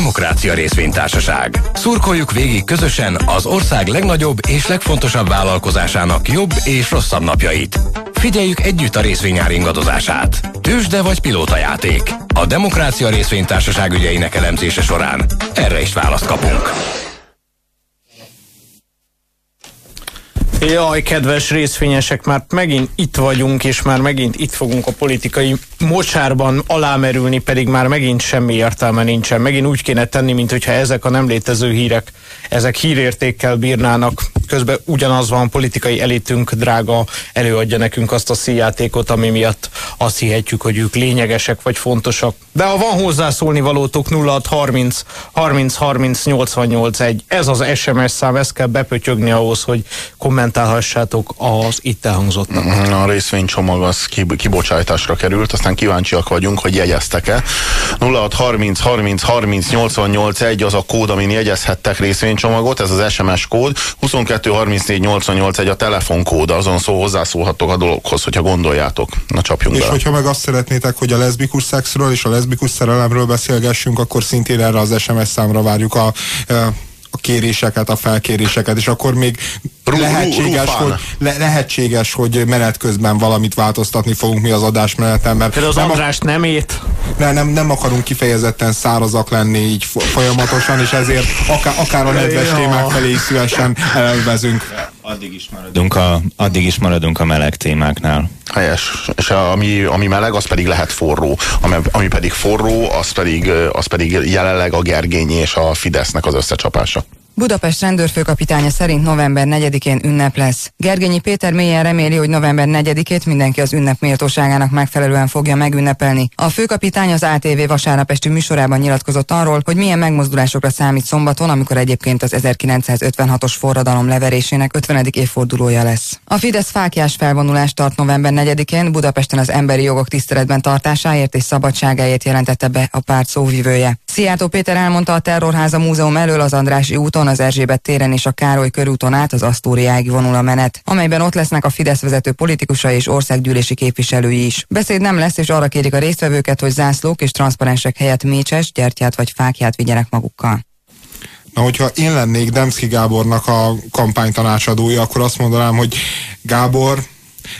Demokrácia Részvénytársaság. Szurkoljuk végig közösen az ország legnagyobb és legfontosabb vállalkozásának jobb és rosszabb napjait. Figyeljük együtt a részvényár ingadozását. Tősde vagy játék. A Demokrácia Részvénytársaság ügyeinek elemzése során erre is választ kapunk. Jaj, kedves részvényesek, már megint itt vagyunk, és már megint itt fogunk a politikai mocsárban alámerülni, pedig már megint semmi értelme nincsen. Megint úgy kéne tenni, mint hogyha ezek a nem létező hírek, ezek hírértékkel bírnának. Közben ugyanaz van, politikai elitünk drága előadja nekünk azt a szíjátékot, ami miatt azt hihetjük, hogy ők lényegesek vagy fontosak. De ha van hozzászólni valótok 0630 30 30 88 1, ez az SMS szám, ezt kell bepötyögni ahhoz, hogy kommentálhassátok az itt elhangzottak. A részvénycsomag az kibocsátásra került, aztán kíváncsiak vagyunk, hogy jegyeztek-e. 0630 30 30 88 1 az a kód, amin jegyezhettek részvénycsomagot, ez az SMS kód, 22 34 88 1 a telefonkód, azon szó hozzászólhatok a dologhoz, hogyha gondoljátok. Na csapjunk És be. hogyha meg azt szeretnétek, hogy a leszbikus szexről és a leszbikus szerelemről beszélgessünk, akkor szintén erre az SMS számra várjuk a a kéréseket, a felkéréseket, és akkor még lehetséges, hogy, le, lehetséges, hogy menet közben valamit változtatni fogunk mi az adásmeneten, mert Például az nem, András nem ét. Ne, nem, nem akarunk kifejezetten szárazak lenni így folyamatosan, és ezért akár, akár a nedves témák felé is szívesen elvezünk. Addig is maradunk a, addig is maradunk a meleg témáknál. Helyes. És ami, ami meleg, az pedig lehet forró. Ami, ami pedig forró, az pedig, az pedig jelenleg a Gergényi és a Fidesznek az összecsapása. Budapest rendőrfőkapitánya szerint november 4-én ünnep lesz. Gergényi Péter mélyen reméli, hogy november 4-ét mindenki az ünnep méltóságának megfelelően fogja megünnepelni. A főkapitány az ATV vasárnap esti műsorában nyilatkozott arról, hogy milyen megmozdulásokra számít szombaton, amikor egyébként az 1956-os forradalom leverésének 50. évfordulója lesz. A Fidesz fákjás felvonulást tart november 4-én Budapesten az emberi jogok tiszteletben tartásáért és szabadságáért jelentette be a párt szóvivője. Szijjártó Péter elmondta a Terrorháza Múzeum elől az Andrási úton, az Erzsébet téren és a Károly körúton át az Asztóriáig vonul a menet, amelyben ott lesznek a Fidesz vezető politikusai és országgyűlési képviselői is. Beszéd nem lesz, és arra kérik a résztvevőket, hogy zászlók és transzparensek helyett mécses, gyertyát vagy fákját vigyenek magukkal. Na, hogyha én lennék Demszki Gábornak a kampánytanácsadója, akkor azt mondanám, hogy Gábor,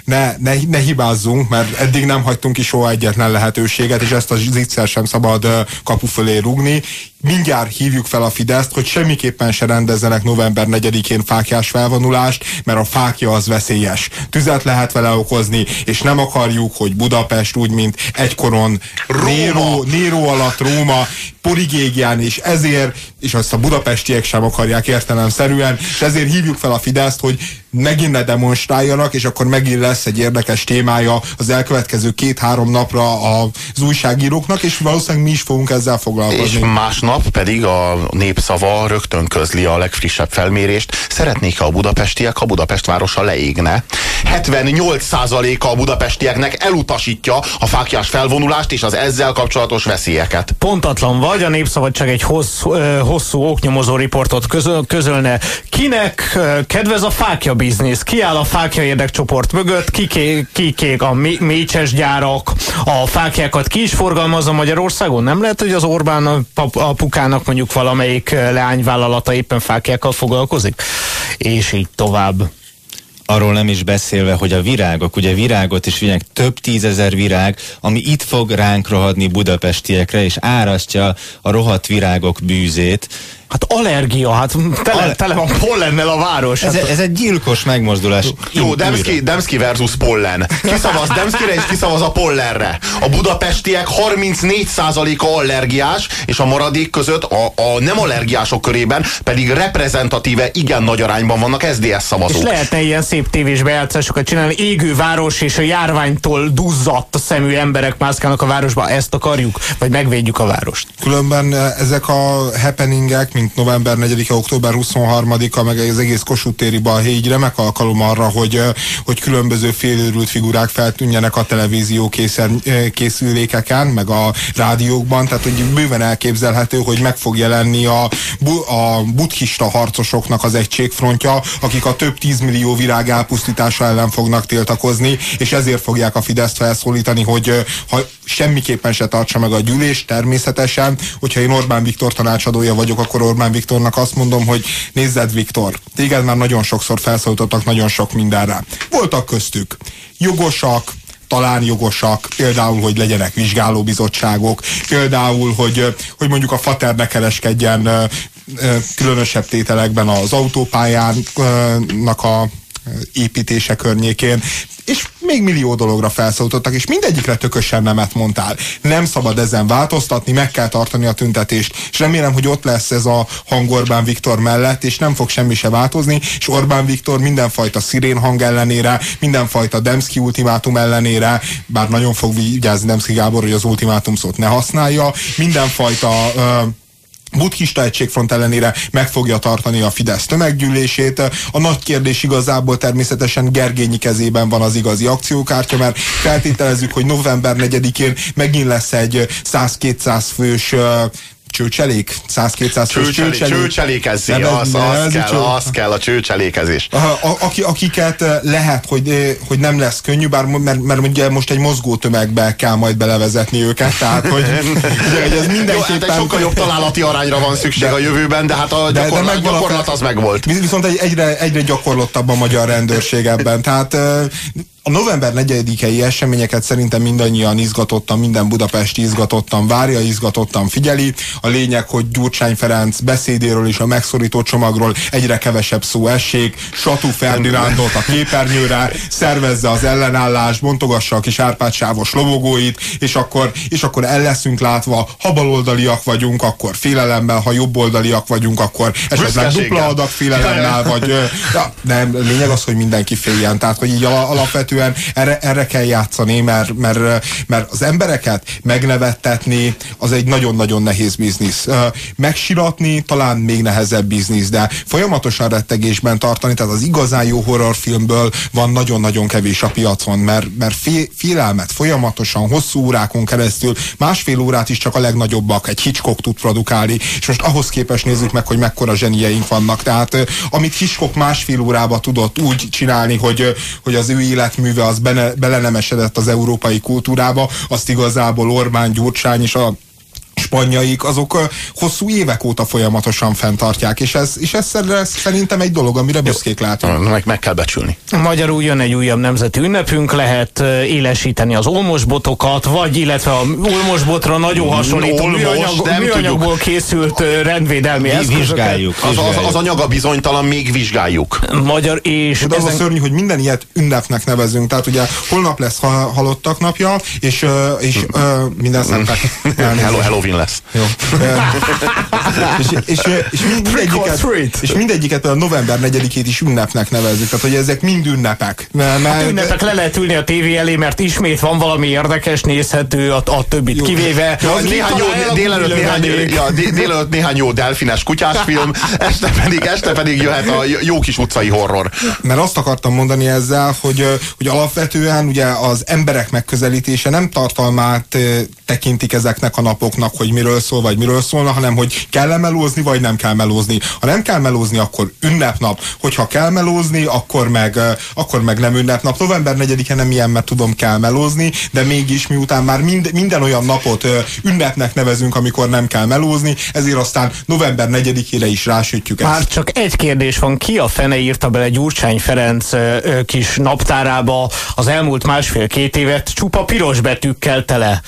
ne, ne, ne hibázzunk, mert eddig nem hagytunk ki soha egyetlen lehetőséget, és ezt a zicser sem szabad kapu fölé rugni. Mindjárt hívjuk fel a Fideszt, hogy semmiképpen se rendezzenek november 4-én fákjás felvonulást, mert a fákja az veszélyes. Tüzet lehet vele okozni, és nem akarjuk, hogy Budapest úgy, mint egykoron Néró, Néró alatt Róma, Porigégián, és ezért, és azt a budapestiek sem akarják értelemszerűen, és ezért hívjuk fel a Fideszt, hogy megint ne demonstráljanak, és akkor megint lesz egy érdekes témája az elkövetkező két-három napra az újságíróknak, és valószínűleg mi is fogunk ezzel foglalkozni. És másnap pedig a népszava rögtön közli a legfrissebb felmérést. Szeretnék, a budapestiek, ha Budapest városa leégne. 78%-a a budapestieknek elutasítja a fákjás felvonulást és az ezzel kapcsolatos veszélyeket. Pontatlan vagy, a Népszabadság egy hosszú, hosszú oknyomozó riportot közöl, közölne. Kinek kedvez a fákja biznisz? Ki áll a fákja érdekcsoport mögött? Kikék ki, ki a mécses gyárak? A fákjákat ki is forgalmazza Magyarországon? Nem lehet, hogy az Orbán apukának mondjuk valamelyik leányvállalata éppen fákjákkal foglalkozik? És így tovább arról nem is beszélve, hogy a virágok, ugye virágot is vigyenek, több tízezer virág, ami itt fog ránk rohadni budapestiekre, és árasztja a rohadt virágok bűzét, Hát allergia, hát tele, tele van pollennel a város. Ez, hát ez egy gyilkos megmozdulás. Jó, Demszki, Demszki versus pollen. Kiszavaz Demszkire és kiszavaz a pollenre. A budapestiek 34%-a allergiás, és a maradék között a, a nem allergiások körében pedig reprezentatíve igen nagy arányban vannak SDS szavazók. És lehetne ilyen szép tévés bejátszásokat csinálni, égő város és a járványtól duzzadt szemű emberek mászkálnak a városba, ezt akarjuk, vagy megvédjük a várost? Különben ezek a happeningek, mint november 4-e, október 23-a, meg az egész Kossuth téri balhé, így remek alkalom arra, hogy, hogy különböző félőrült figurák feltűnjenek a televízió készen, készülékeken, meg a rádiókban, tehát hogy bőven elképzelhető, hogy meg fog jelenni a, a buddhista harcosoknak az egységfrontja, akik a több tízmillió virág elpusztítása ellen fognak tiltakozni, és ezért fogják a Fideszt felszólítani, hogy ha semmiképpen se tartsa meg a gyűlés, természetesen, hogyha én Orbán Viktor tanácsadója vagyok, akkor Orbán Viktornak azt mondom, hogy nézzed Viktor, téged már nagyon sokszor felszólítottak nagyon sok mindenre. Voltak köztük jogosak, talán jogosak, például, hogy legyenek vizsgálóbizottságok, például, hogy, hogy mondjuk a Fater ne kereskedjen különösebb tételekben az autópályának a építése környékén, és még millió dologra felszólítottak, és mindegyikre tökösen nemet mondtál. Nem szabad ezen változtatni, meg kell tartani a tüntetést, és remélem, hogy ott lesz ez a hang Orbán Viktor mellett, és nem fog semmi se változni, és Orbán Viktor mindenfajta szirén hang ellenére, mindenfajta Demszki ultimátum ellenére, bár nagyon fog vigyázni Demszki Gábor, hogy az ultimátum szót ne használja, mindenfajta uh, buddhista egységfront ellenére meg fogja tartani a Fidesz tömeggyűlését. A nagy kérdés igazából természetesen Gergényi kezében van az igazi akciókártya, mert feltételezzük, hogy november 4-én megint lesz egy 100-200 fős csőcselék? 100-200 Csőcselék, csőcselékezzé, az, az, kell, az kell a csőcselékezés. A, a, aki, akiket eh, lehet, hogy, eh, hogy nem lesz könnyű, bár mert, mert ugye most egy mozgó tömegbe kell majd belevezetni őket, tehát hogy, ugye, hogy ez mindenképpen... Jó, hát sokkal jobb találati arányra van szükség de, a jövőben, de hát a gyakorlat, de, de gyakorlat az megvolt. Viszont egyre, egyre gyakorlottabb a magyar rendőrség ebben, tehát eh, a november 4-i eseményeket szerintem mindannyian izgatottan, minden budapesti izgatottan várja, izgatottan figyeli. A lényeg, hogy Gyurcsány Ferenc beszédéről és a megszorító csomagról egyre kevesebb szó essék, Satú Ferdinandot a képernyőre, szervezze az ellenállást, bontogassa a kis árpádsávos lobogóit, és akkor, és akkor el leszünk látva, ha baloldaliak vagyunk, akkor félelemmel, ha jobboldaliak vagyunk, akkor esetleg dupla adag félelemmel, vagy ja, nem, lényeg az, hogy mindenki féljen. Tehát, hogy így alapvetően alapvetően erre, erre kell játszani, mert, mert, mert az embereket megnevettetni az egy nagyon-nagyon nehéz biznisz. Megsiratni talán még nehezebb biznisz, de folyamatosan rettegésben tartani, tehát az igazán jó horrorfilmből van nagyon-nagyon kevés a piacon, mert, mert félelmet folyamatosan, hosszú órákon keresztül, másfél órát is csak a legnagyobbak egy Hitchcock tud produkálni, és most ahhoz képest nézzük meg, hogy mekkora zsenieink vannak. Tehát amit Hitchcock másfél órába tudott úgy csinálni, hogy, hogy az ő élet műve az bele, bele nem esedett az európai kultúrába, azt igazából Orbán Gyurcsány és a spanyaik, azok hosszú évek óta folyamatosan fenntartják, és ez, és ez, ez szerintem egy dolog, amire büszkék látunk. Meg, meg kell becsülni. Magyarul jön egy újabb nemzeti ünnepünk, lehet élesíteni az olmosbotokat, vagy illetve a olmosbotra nagyon hasonlító Olmos, műanyag, műanyagból készült rendvédelmi eszközöket. Vizsgáljuk. Az, az, az anyaga bizonytalan, még vizsgáljuk. Magyar és... De az ezen... a szörnyű, hogy minden ilyet ünnepnek nevezünk. Tehát ugye holnap lesz halottak napja, és, és minden szentek. Hello, Halloween lesz. Jó. és, és, és, mindegyiket, és mindegyiket a november 4-ét is ünnepnek nevezzük, tehát hogy ezek mind ünnepek. Mert, hát ünnepek le lehet ülni a tévé elé, mert ismét van valami érdekes, nézhető, a, a többit jó. kivéve. Ja, néhány jó, délelőtt, néhány, ja, délelőtt néhány jó delfines kutyás film, este pedig, este pedig jöhet a jó kis utcai horror. Mert azt akartam mondani ezzel, hogy, hogy alapvetően ugye az emberek megközelítése nem tartalmát tekintik ezeknek a napoknak, hogy miről szól, vagy miről szólna, hanem hogy kell -e melózni, vagy nem kell melózni. Ha nem kell melózni, akkor ünnepnap. Hogyha kell melózni, akkor meg, akkor meg nem ünnepnap. November 4-e nem ilyen, mert tudom, kell melózni, de mégis miután már mind, minden olyan napot ünnepnek nevezünk, amikor nem kell melózni, ezért aztán november 4-ére is rásütjük ezt. Már csak egy kérdés van, ki a fene írta bele Gyurcsány Ferenc kis naptárába az elmúlt másfél-két évet csupa piros betűkkel tele?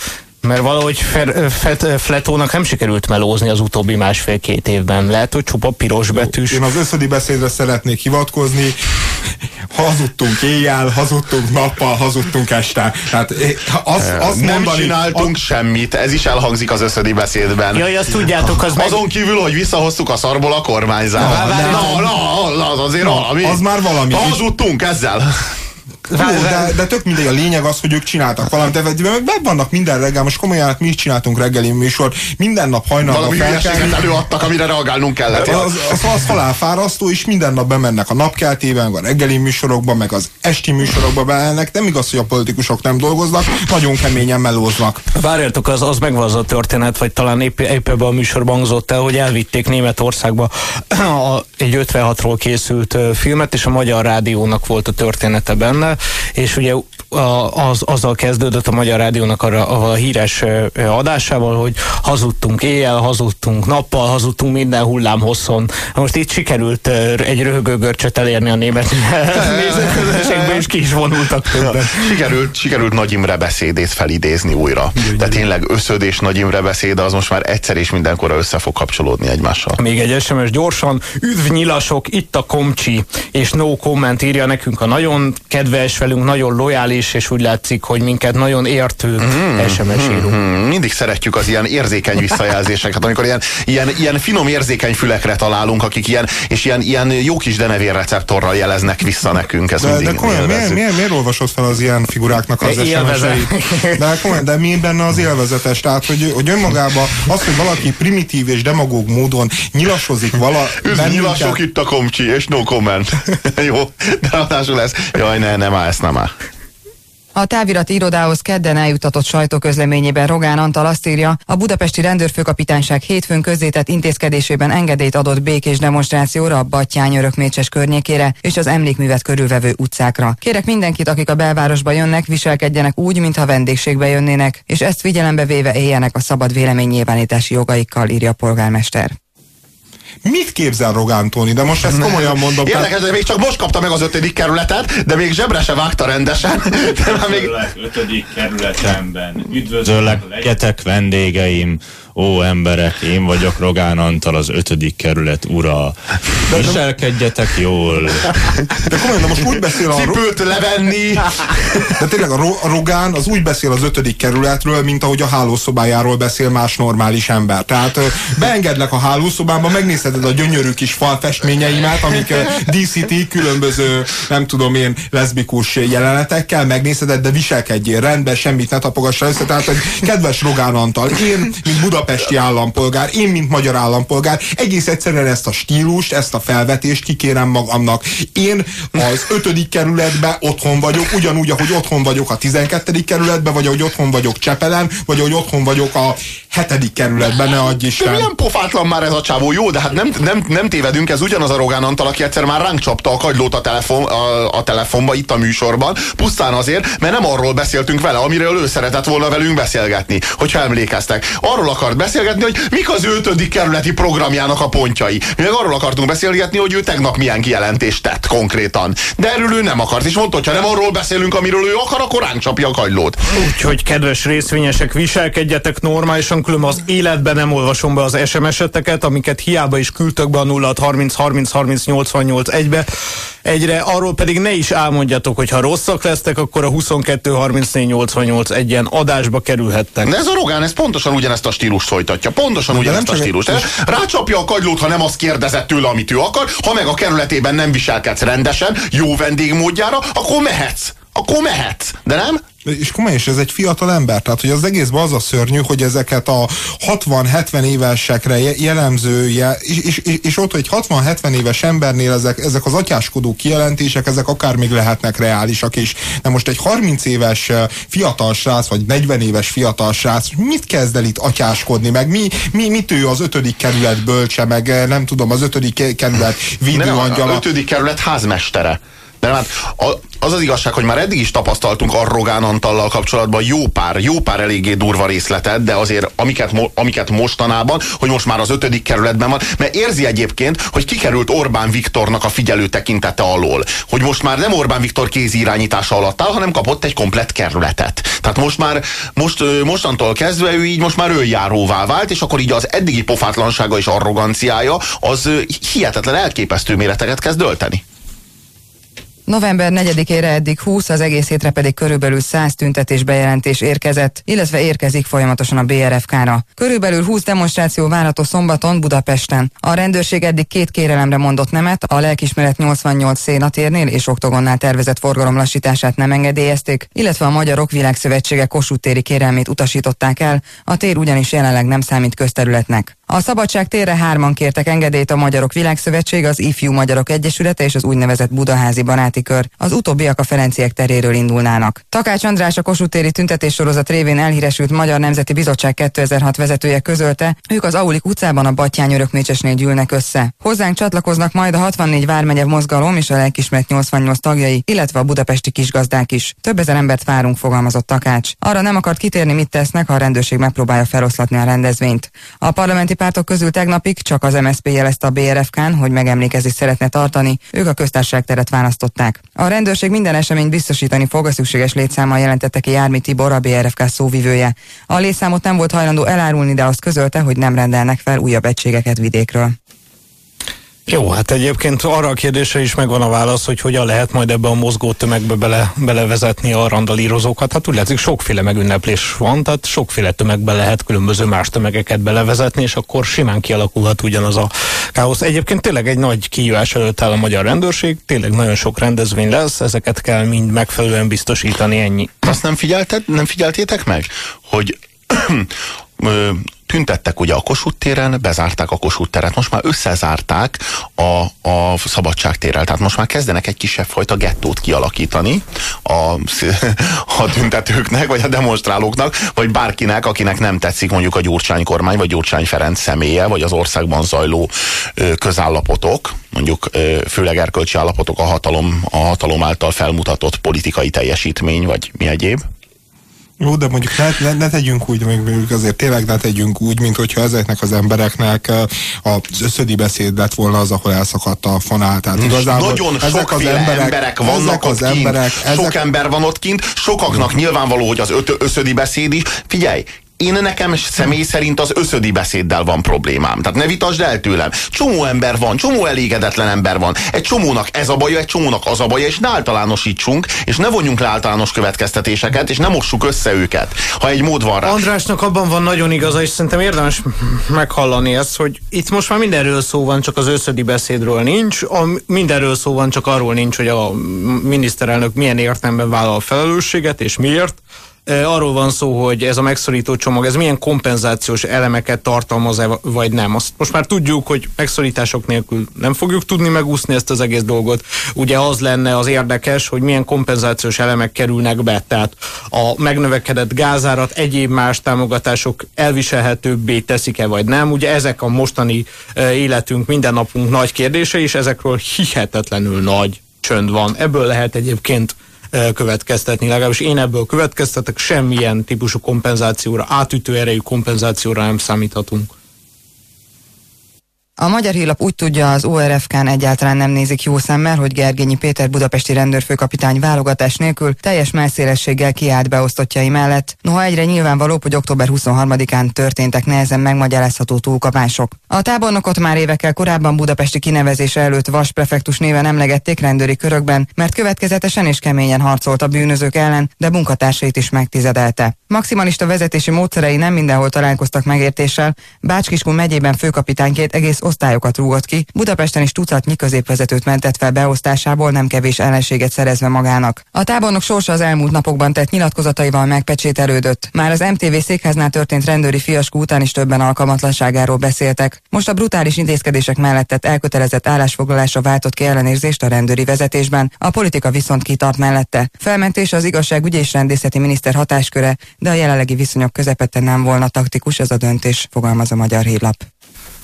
Mert valahogy Fer, Fet, Fletónak nem sikerült melózni az utóbbi másfél-két évben. Lehet, hogy csupa piros betűs. Én az összödi beszédre szeretnék hivatkozni. Hazudtunk éjjel, hazudtunk nappal, hazudtunk este. Tehát eh, az, az nem mondani, csináltunk a... semmit, ez is elhangzik az összödi beszédben. Jaj, azt tudjátok, az Azon meg... kívül, hogy visszahoztuk a szarból a kormányzást. Na, na, na, na, az azért valami. Az már valami. Hazudtunk ezzel. Jó, de, de tök mindegy, a lényeg az, hogy ők csináltak valamit, de, meg vannak minden reggel, most komolyan, hát mi is csináltunk reggeli műsor, minden nap hajnalban Valami hülyeséget előadtak, amire reagálnunk kellett. Az, az, az halálfárasztó, és minden nap bemennek a napkeltében, meg a reggeli műsorokba, meg az esti műsorokba bemennek. Nem igaz, hogy a politikusok nem dolgoznak, nagyon keményen melóznak. Várjátok, az, az megvan az a történet, vagy talán épp, épp ebben a műsorban hangzott el, hogy elvitték Németországba a, egy 56-ról készült filmet, és a Magyar Rádiónak volt a története benne, és ugye a- az, azzal kezdődött a Magyar Rádiónak a, a híres adásával, hogy hazudtunk éjjel, hazudtunk nappal, hazudtunk minden hullám hosszon. Most itt sikerült egy röhögő görcsöt elérni a német nézőközönségbe, és ki is vonultak többen. Sikerült, sikerült Nagy Imre beszédét felidézni újra. De tényleg összöd és Nagy Imre beszéde az most már egyszer és mindenkorra össze fog kapcsolódni egymással. Még egy SMS gyorsan. Üdv nyilasok, itt a Komcsi, és no comment írja nekünk a nagyon kedves velünk, nagyon lojális, és úgy látszik, hogy minket nagyon értő SMS írunk. Hmm, mindig szeretjük az ilyen érzékeny visszajelzéseket, amikor ilyen, ilyen, ilyen finom érzékeny fülekre találunk, akik ilyen, és ilyen, ilyen jó kis denevér receptorral jeleznek vissza nekünk. Ezt De, mindig de komolyan, miért, miért, miért olvasod fel az ilyen figuráknak az. SMS-eit? De komolyan, de mi benne az élvezetes? Tehát, hogy, hogy önmagában az, hogy valaki primitív és demagóg módon nyilasozik vala Üdv nyilasok itt a komcsi, és no comment. Jó, de ráadásul lesz. Jaj, ne, nem áll, ezt nem. A távirati irodához kedden eljutatott sajtóközleményében Rogán Antal azt írja, a budapesti rendőrfőkapitányság hétfőn közzétett intézkedésében engedélyt adott békés demonstrációra a Battyány örökmécses környékére és az emlékművet körülvevő utcákra. Kérek mindenkit, akik a belvárosba jönnek, viselkedjenek úgy, mintha vendégségbe jönnének, és ezt figyelembe véve éljenek a szabad véleménynyilvánítási jogaikkal, írja a polgármester. Mit képzel Rogán Tóni? De most ezt komolyan mondom. tehát- Érdekes, hogy még csak most kapta meg az ötödik kerületet, de még zsebre se vágta rendesen. De már még... Ötödik kerületemben. Üdvözöllek, vendégeim. Ó, emberek, én vagyok Rogán Antal, az ötödik kerület ura. Viselkedjetek jól. De komolyan, de most úgy beszél a, Cipőt levenni. de tényleg a, Ro- a Rogán az úgy beszél az ötödik kerületről, mint ahogy a hálószobájáról beszél más normális ember. Tehát beengedlek a hálószobámba, megnézheted a gyönyörű kis falfestményeimet, amik díszítik különböző, nem tudom én, leszbikus jelenetekkel, megnézheted, de viselkedjél rendben, semmit ne tapogass össze. Tehát, hogy kedves Rogán Antal, én, mint budapesti állampolgár, én, mint magyar állampolgár, egész egyszerűen ezt a stílust, ezt a felvetést kikérem magamnak. Én az ötödik kerületben otthon vagyok, ugyanúgy, ahogy otthon vagyok a 12. kerületben, vagy ahogy otthon vagyok Csepelen, vagy ahogy otthon vagyok a hetedik kerületben, ne adj De Isten. milyen pofátlan már ez a csávó, jó, de hát nem, nem, nem tévedünk, ez ugyanaz a Rogán Antal, aki egyszer már ránk csapta a kagylót a, telefon, a, a telefonba, itt a műsorban, pusztán azért, mert nem arról beszéltünk vele, amiről ő szeretett volna velünk beszélgetni, hogyha emlékeztek. Arról akart beszélgetni, hogy mik az ötödik kerületi programjának a pontjai. Mi meg arról akartunk beszélgetni, hogy ő tegnap milyen kijelentést tett konkrétan. De erről ő nem akart, és mondta, hogy ha nem arról beszélünk, amiről ő akar, akkor ránk csapja a kagylót. Úgyhogy kedves részvényesek, viselkedjetek normálisan, különben az életben nem olvasom be az SMS-eteket, amiket hiába is küldtök be a 0 30 30 30 88 1-be. Egyre, arról pedig ne is álmodjatok, hogy ha rosszak lesztek, akkor a 22 34 88 1-en adásba kerülhettek. De ez a Rogán, ez pontosan ugyanezt a stílust folytatja. Pontosan ugyanezt a stílust. Ez Rácsapja a kagylót, ha nem azt kérdezett tőle, amit ő akar, ha meg a kerületében nem viselkedsz rendesen, jó vendégmódjára, akkor mehetsz. Akkor mehetsz. De nem? És komolyan, és ez egy fiatal ember, tehát hogy az egészben az a szörnyű, hogy ezeket a 60-70 évesekre je- jellemzője, és, és, és, ott, hogy 60-70 éves embernél ezek, ezek az atyáskodó kijelentések, ezek akár még lehetnek reálisak is. De most egy 30 éves fiatal srác, vagy 40 éves fiatal srác, mit kezd el itt atyáskodni, meg mi, mi, mit ő az ötödik kerület bölcse, meg nem tudom, az ötödik kerület Nem, a, a védőangyala. ötödik kerület házmestere. De hát az az igazság, hogy már eddig is tapasztaltunk a Rogán Antallal kapcsolatban jó pár, jó pár eléggé durva részletet, de azért amiket, amiket mostanában, hogy most már az ötödik kerületben van, mert érzi egyébként, hogy kikerült Orbán Viktornak a figyelő tekintete alól. Hogy most már nem Orbán Viktor kézi irányítása alatt áll, hanem kapott egy komplett kerületet. Tehát most már, most, mostantól kezdve ő így most már önjáróvá vált, és akkor így az eddigi pofátlansága és arroganciája az hihetetlen elképesztő méreteket kezd ölteni. November 4-ére eddig 20, az egész hétre pedig körülbelül 100 tüntetés bejelentés érkezett, illetve érkezik folyamatosan a BRFK-ra. Körülbelül 20 demonstráció várható szombaton Budapesten. A rendőrség eddig két kérelemre mondott nemet, a lelkismeret 88 szénatérnél és oktogonnál tervezett forgalom lassítását nem engedélyezték, illetve a Magyarok Világszövetsége Kossuth kérelmét utasították el, a tér ugyanis jelenleg nem számít közterületnek. A Szabadság térre hárman kértek engedélyt a Magyarok Világszövetség, az Ifjú Magyarok Egyesülete és az úgynevezett Budaházi Baráti Kör. Az utóbbiak a Ferenciek teréről indulnának. Takács András a Kossuth téri tüntetés sorozat révén elhíresült Magyar Nemzeti Bizottság 2006 vezetője közölte, ők az Aulik utcában a Battyány örökmécsesnél gyűlnek össze. Hozzánk csatlakoznak majd a 64 vármegye mozgalom és a lelkismert 88 tagjai, illetve a budapesti kisgazdák is. Több ezer embert várunk, fogalmazott Takács. Arra nem akart kitérni, mit tesznek, ha a rendőrség megpróbálja feloszlatni a rendezvényt. A parlamenti pártok közül tegnapig csak az MSZP jelezte a BRFK-n, hogy megemlékezést szeretne tartani, ők a köztársaság teret választották. A rendőrség minden eseményt biztosítani fog, a szükséges létszámmal jelentette ki Jármi Tibor, a BRFK szóvivője. A létszámot nem volt hajlandó elárulni, de azt közölte, hogy nem rendelnek fel újabb egységeket vidékről. Jó, hát egyébként arra a kérdésre is megvan a válasz, hogy hogyan lehet majd ebbe a mozgó tömegbe bele, belevezetni a randalírozókat. Hát úgy látszik, sokféle megünneplés van, tehát sokféle tömegbe lehet különböző más tömegeket belevezetni, és akkor simán kialakulhat ugyanaz a káosz. Egyébként tényleg egy nagy kihívás előtt áll a magyar rendőrség, tényleg nagyon sok rendezvény lesz, ezeket kell mind megfelelően biztosítani, ennyi. Azt nem, figyelted, nem figyeltétek meg, hogy tüntettek ugye a Kossuth téren, bezárták a Kossuth teret, most már összezárták a, a Szabadság térrel, tehát most már kezdenek egy kisebb fajta gettót kialakítani a, a tüntetőknek, vagy a demonstrálóknak, vagy bárkinek, akinek nem tetszik mondjuk a Gyurcsány kormány, vagy Gyurcsány Ferenc személye, vagy az országban zajló közállapotok, mondjuk főleg erkölcsi állapotok a hatalom, a hatalom által felmutatott politikai teljesítmény, vagy mi egyéb. Jó, de mondjuk ne, ne, ne tegyünk úgy, mondjuk azért tényleg ne tegyünk úgy, mint hogyha ezeknek az embereknek az összödi beszéd lett volna az, ahol elszakadt a fonál. Tehát igazából Nagyon ezek az emberek, emberek vannak az kint. emberek. Ezek... Sok ember van ott kint, sokaknak nyilvánvaló, hogy az összödi beszéd is. Figyelj, én nekem személy szerint az összödi beszéddel van problémám. Tehát ne vitasd el tőlem. Csomó ember van, csomó elégedetlen ember van. Egy csomónak ez a baja, egy csomónak az a baja, és ne általánosítsunk, és ne vonjunk le általános következtetéseket, és ne mossuk össze őket, ha egy mód van rá. Andrásnak abban van nagyon igaza, és szerintem érdemes meghallani ezt, hogy itt most már mindenről szó van, csak az összödi beszédről nincs, a, mindenről szó van, csak arról nincs, hogy a miniszterelnök milyen értelemben vállal felelősséget, és miért arról van szó, hogy ez a megszorító csomag, ez milyen kompenzációs elemeket tartalmaz-e, vagy nem. Azt most már tudjuk, hogy megszorítások nélkül nem fogjuk tudni megúszni ezt az egész dolgot. Ugye az lenne az érdekes, hogy milyen kompenzációs elemek kerülnek be, tehát a megnövekedett gázárat, egyéb más támogatások elviselhetőbbé teszik-e, vagy nem. Ugye ezek a mostani életünk, mindennapunk nagy kérdése, és ezekről hihetetlenül nagy csönd van. Ebből lehet egyébként következtetni. Legalábbis én ebből következtetek, semmilyen típusú kompenzációra, átütő erejű kompenzációra nem számíthatunk. A Magyar Hírlap úgy tudja, az ORFK-n egyáltalán nem nézik jó szemmel, hogy Gergényi Péter budapesti rendőrfőkapitány válogatás nélkül teljes melszélességgel kiállt beosztottjai mellett. Noha egyre nyilvánvaló, hogy október 23-án történtek nehezen megmagyarázható túlkapások. A tábornokot már évekkel korábban budapesti kinevezése előtt Vas prefektus néven emlegették rendőri körökben, mert következetesen és keményen harcolt a bűnözők ellen, de munkatársait is megtizedelte. Maximalista vezetési módszerei nem mindenhol találkoztak megértéssel, Bácskiskun megyében főkapitányként egész osztályokat rúgott ki, Budapesten is tucatnyi középvezetőt mentett fel beosztásából, nem kevés ellenséget szerezve magának. A tábornok sorsa az elmúlt napokban tett nyilatkozataival megpecsételődött. Már az MTV székháznál történt rendőri fiaskó után is többen alkalmatlanságáról beszéltek. Most a brutális intézkedések mellett elkötelezett állásfoglalásra váltott ki ellenérzést a rendőri vezetésben, a politika viszont kitart mellette. Felmentés az igazságügyi és rendészeti miniszter hatásköre, de a jelenlegi viszonyok közepette nem volna taktikus ez a döntés, fogalmaz a Magyar Hírlap.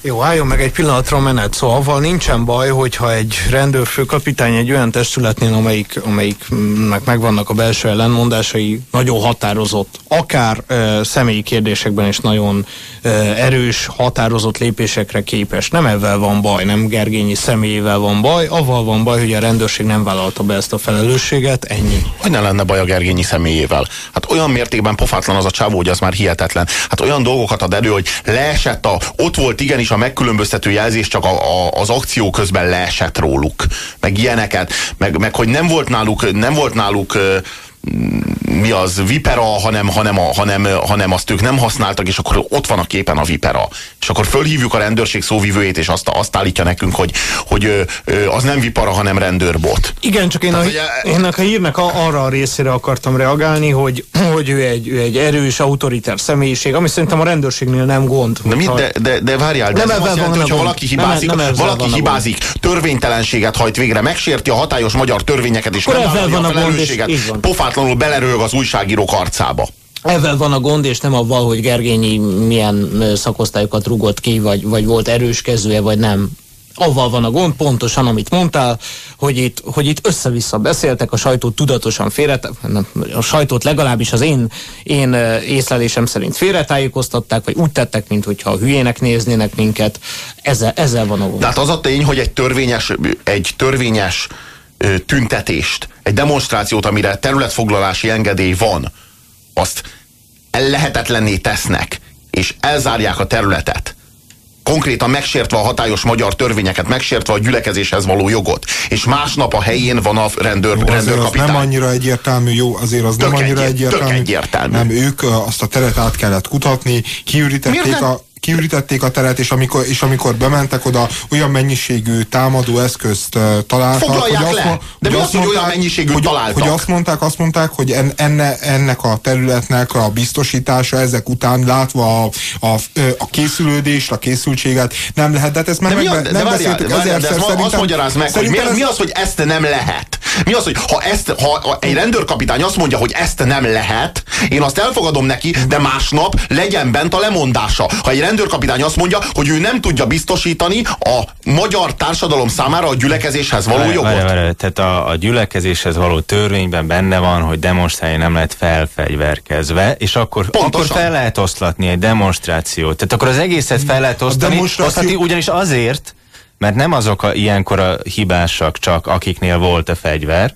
Jó, álljon meg egy pillanatra a menet. Szóval avval nincsen baj, hogyha egy rendőrfőkapitány egy olyan testületnél, amelyik, amelyiknek megvannak a belső ellenmondásai, nagyon határozott, akár e, személyi kérdésekben is nagyon e, erős, határozott lépésekre képes. Nem ezzel van baj, nem Gergényi személyével van baj, avval van baj, hogy a rendőrség nem vállalta be ezt a felelősséget, ennyi. Hogy ne lenne baj a Gergényi személyével? Hát olyan mértékben pofátlan az a csávó, hogy az már hihetetlen. Hát olyan dolgokat ad elő, hogy leesett a, ott volt igenis a megkülönböztető jelzés csak a, a, az akció közben leesett róluk, meg ilyeneket, meg, meg hogy nem volt náluk, nem volt náluk mi az, Vipera, hanem, hanem, a, hanem, hanem azt ők nem használtak, és akkor ott van a képen a Vipera. És akkor fölhívjuk a rendőrség szóvivőjét, és azt, azt állítja nekünk, hogy, hogy az nem Vipara, hanem rendőrbot. Igen, csak én, Tehát, a, ugye, én a hírnek a, arra a részére akartam reagálni, hogy, hogy ő, egy, ő egy erős, autoriter személyiség, ami szerintem a rendőrségnél nem gond. De, mit, de, de, de várjál, de nem ez azt jelenti, hogyha valaki hibázik, nem, nem valaki hibázik, törvénytelenséget hajt végre, megsérti a hatályos magyar törvényeket, és Akkor nem vállalja a felelősséget, pofátlanul belerőg az újságírók arcába. Ezzel van a gond, és nem avval, hogy Gergényi milyen szakosztályokat rugott ki, vagy, vagy volt erős kezője, vagy nem. Avval van a gond, pontosan amit mondtál, hogy itt, hogy itt össze-vissza beszéltek, a sajtót tudatosan félre, a sajtót legalábbis az én, én észlelésem szerint félretájékoztatták, vagy úgy tettek, mintha hülyének néznének minket. Ezzel, ezzel van a gond. Tehát az a tény, hogy egy törvényes, egy törvényes tüntetést, egy demonstrációt, amire területfoglalási engedély van, azt lehetetlenné tesznek, és elzárják a területet, konkrétan megsértve a hatályos magyar törvényeket, megsértve a gyülekezéshez való jogot, és másnap a helyén van a rendőr, jó, rendőrkapitány. Az nem annyira egyértelmű, jó, azért az tök nem annyira egyértelmű. egyértelmű. Nem, ők azt a teret át kellett kutatni, kiürítették a kiürítették a teret, és amikor, és amikor bementek oda, olyan mennyiségű támadó eszközt uh, találtak. Foglalják hogy le! Azt, De mi az, hogy olyan mennyiségű hogy, találtak? Hogy azt mondták, azt mondták, hogy en, enne, ennek a területnek a biztosítása ezek után látva a, a, a készülődést, a készültséget nem lehet. De ezt már de meg, de nem várjál, beszéltük várjál, de ezt azt magyaráz meg, hogy mi, ez... mi az, hogy ezt nem lehet? Mi az, hogy ha, ezt, ha egy rendőrkapitány azt mondja, hogy ezt nem lehet, én azt elfogadom neki, de másnap legyen bent a lemondása. Ha egy rendőrkapitány azt mondja, hogy ő nem tudja biztosítani a magyar társadalom számára a gyülekezéshez való várj, jogot. Várj, várj, tehát a, a gyülekezéshez való törvényben benne van, hogy demonstrálni nem lehet felfegyverkezve, és akkor, akkor fel lehet oszlatni egy demonstrációt. Tehát akkor az egészet fel lehet osztani, demonstráció... osztani ugyanis azért, mert nem azok a ilyenkor a hibásak csak, akiknél volt a fegyver,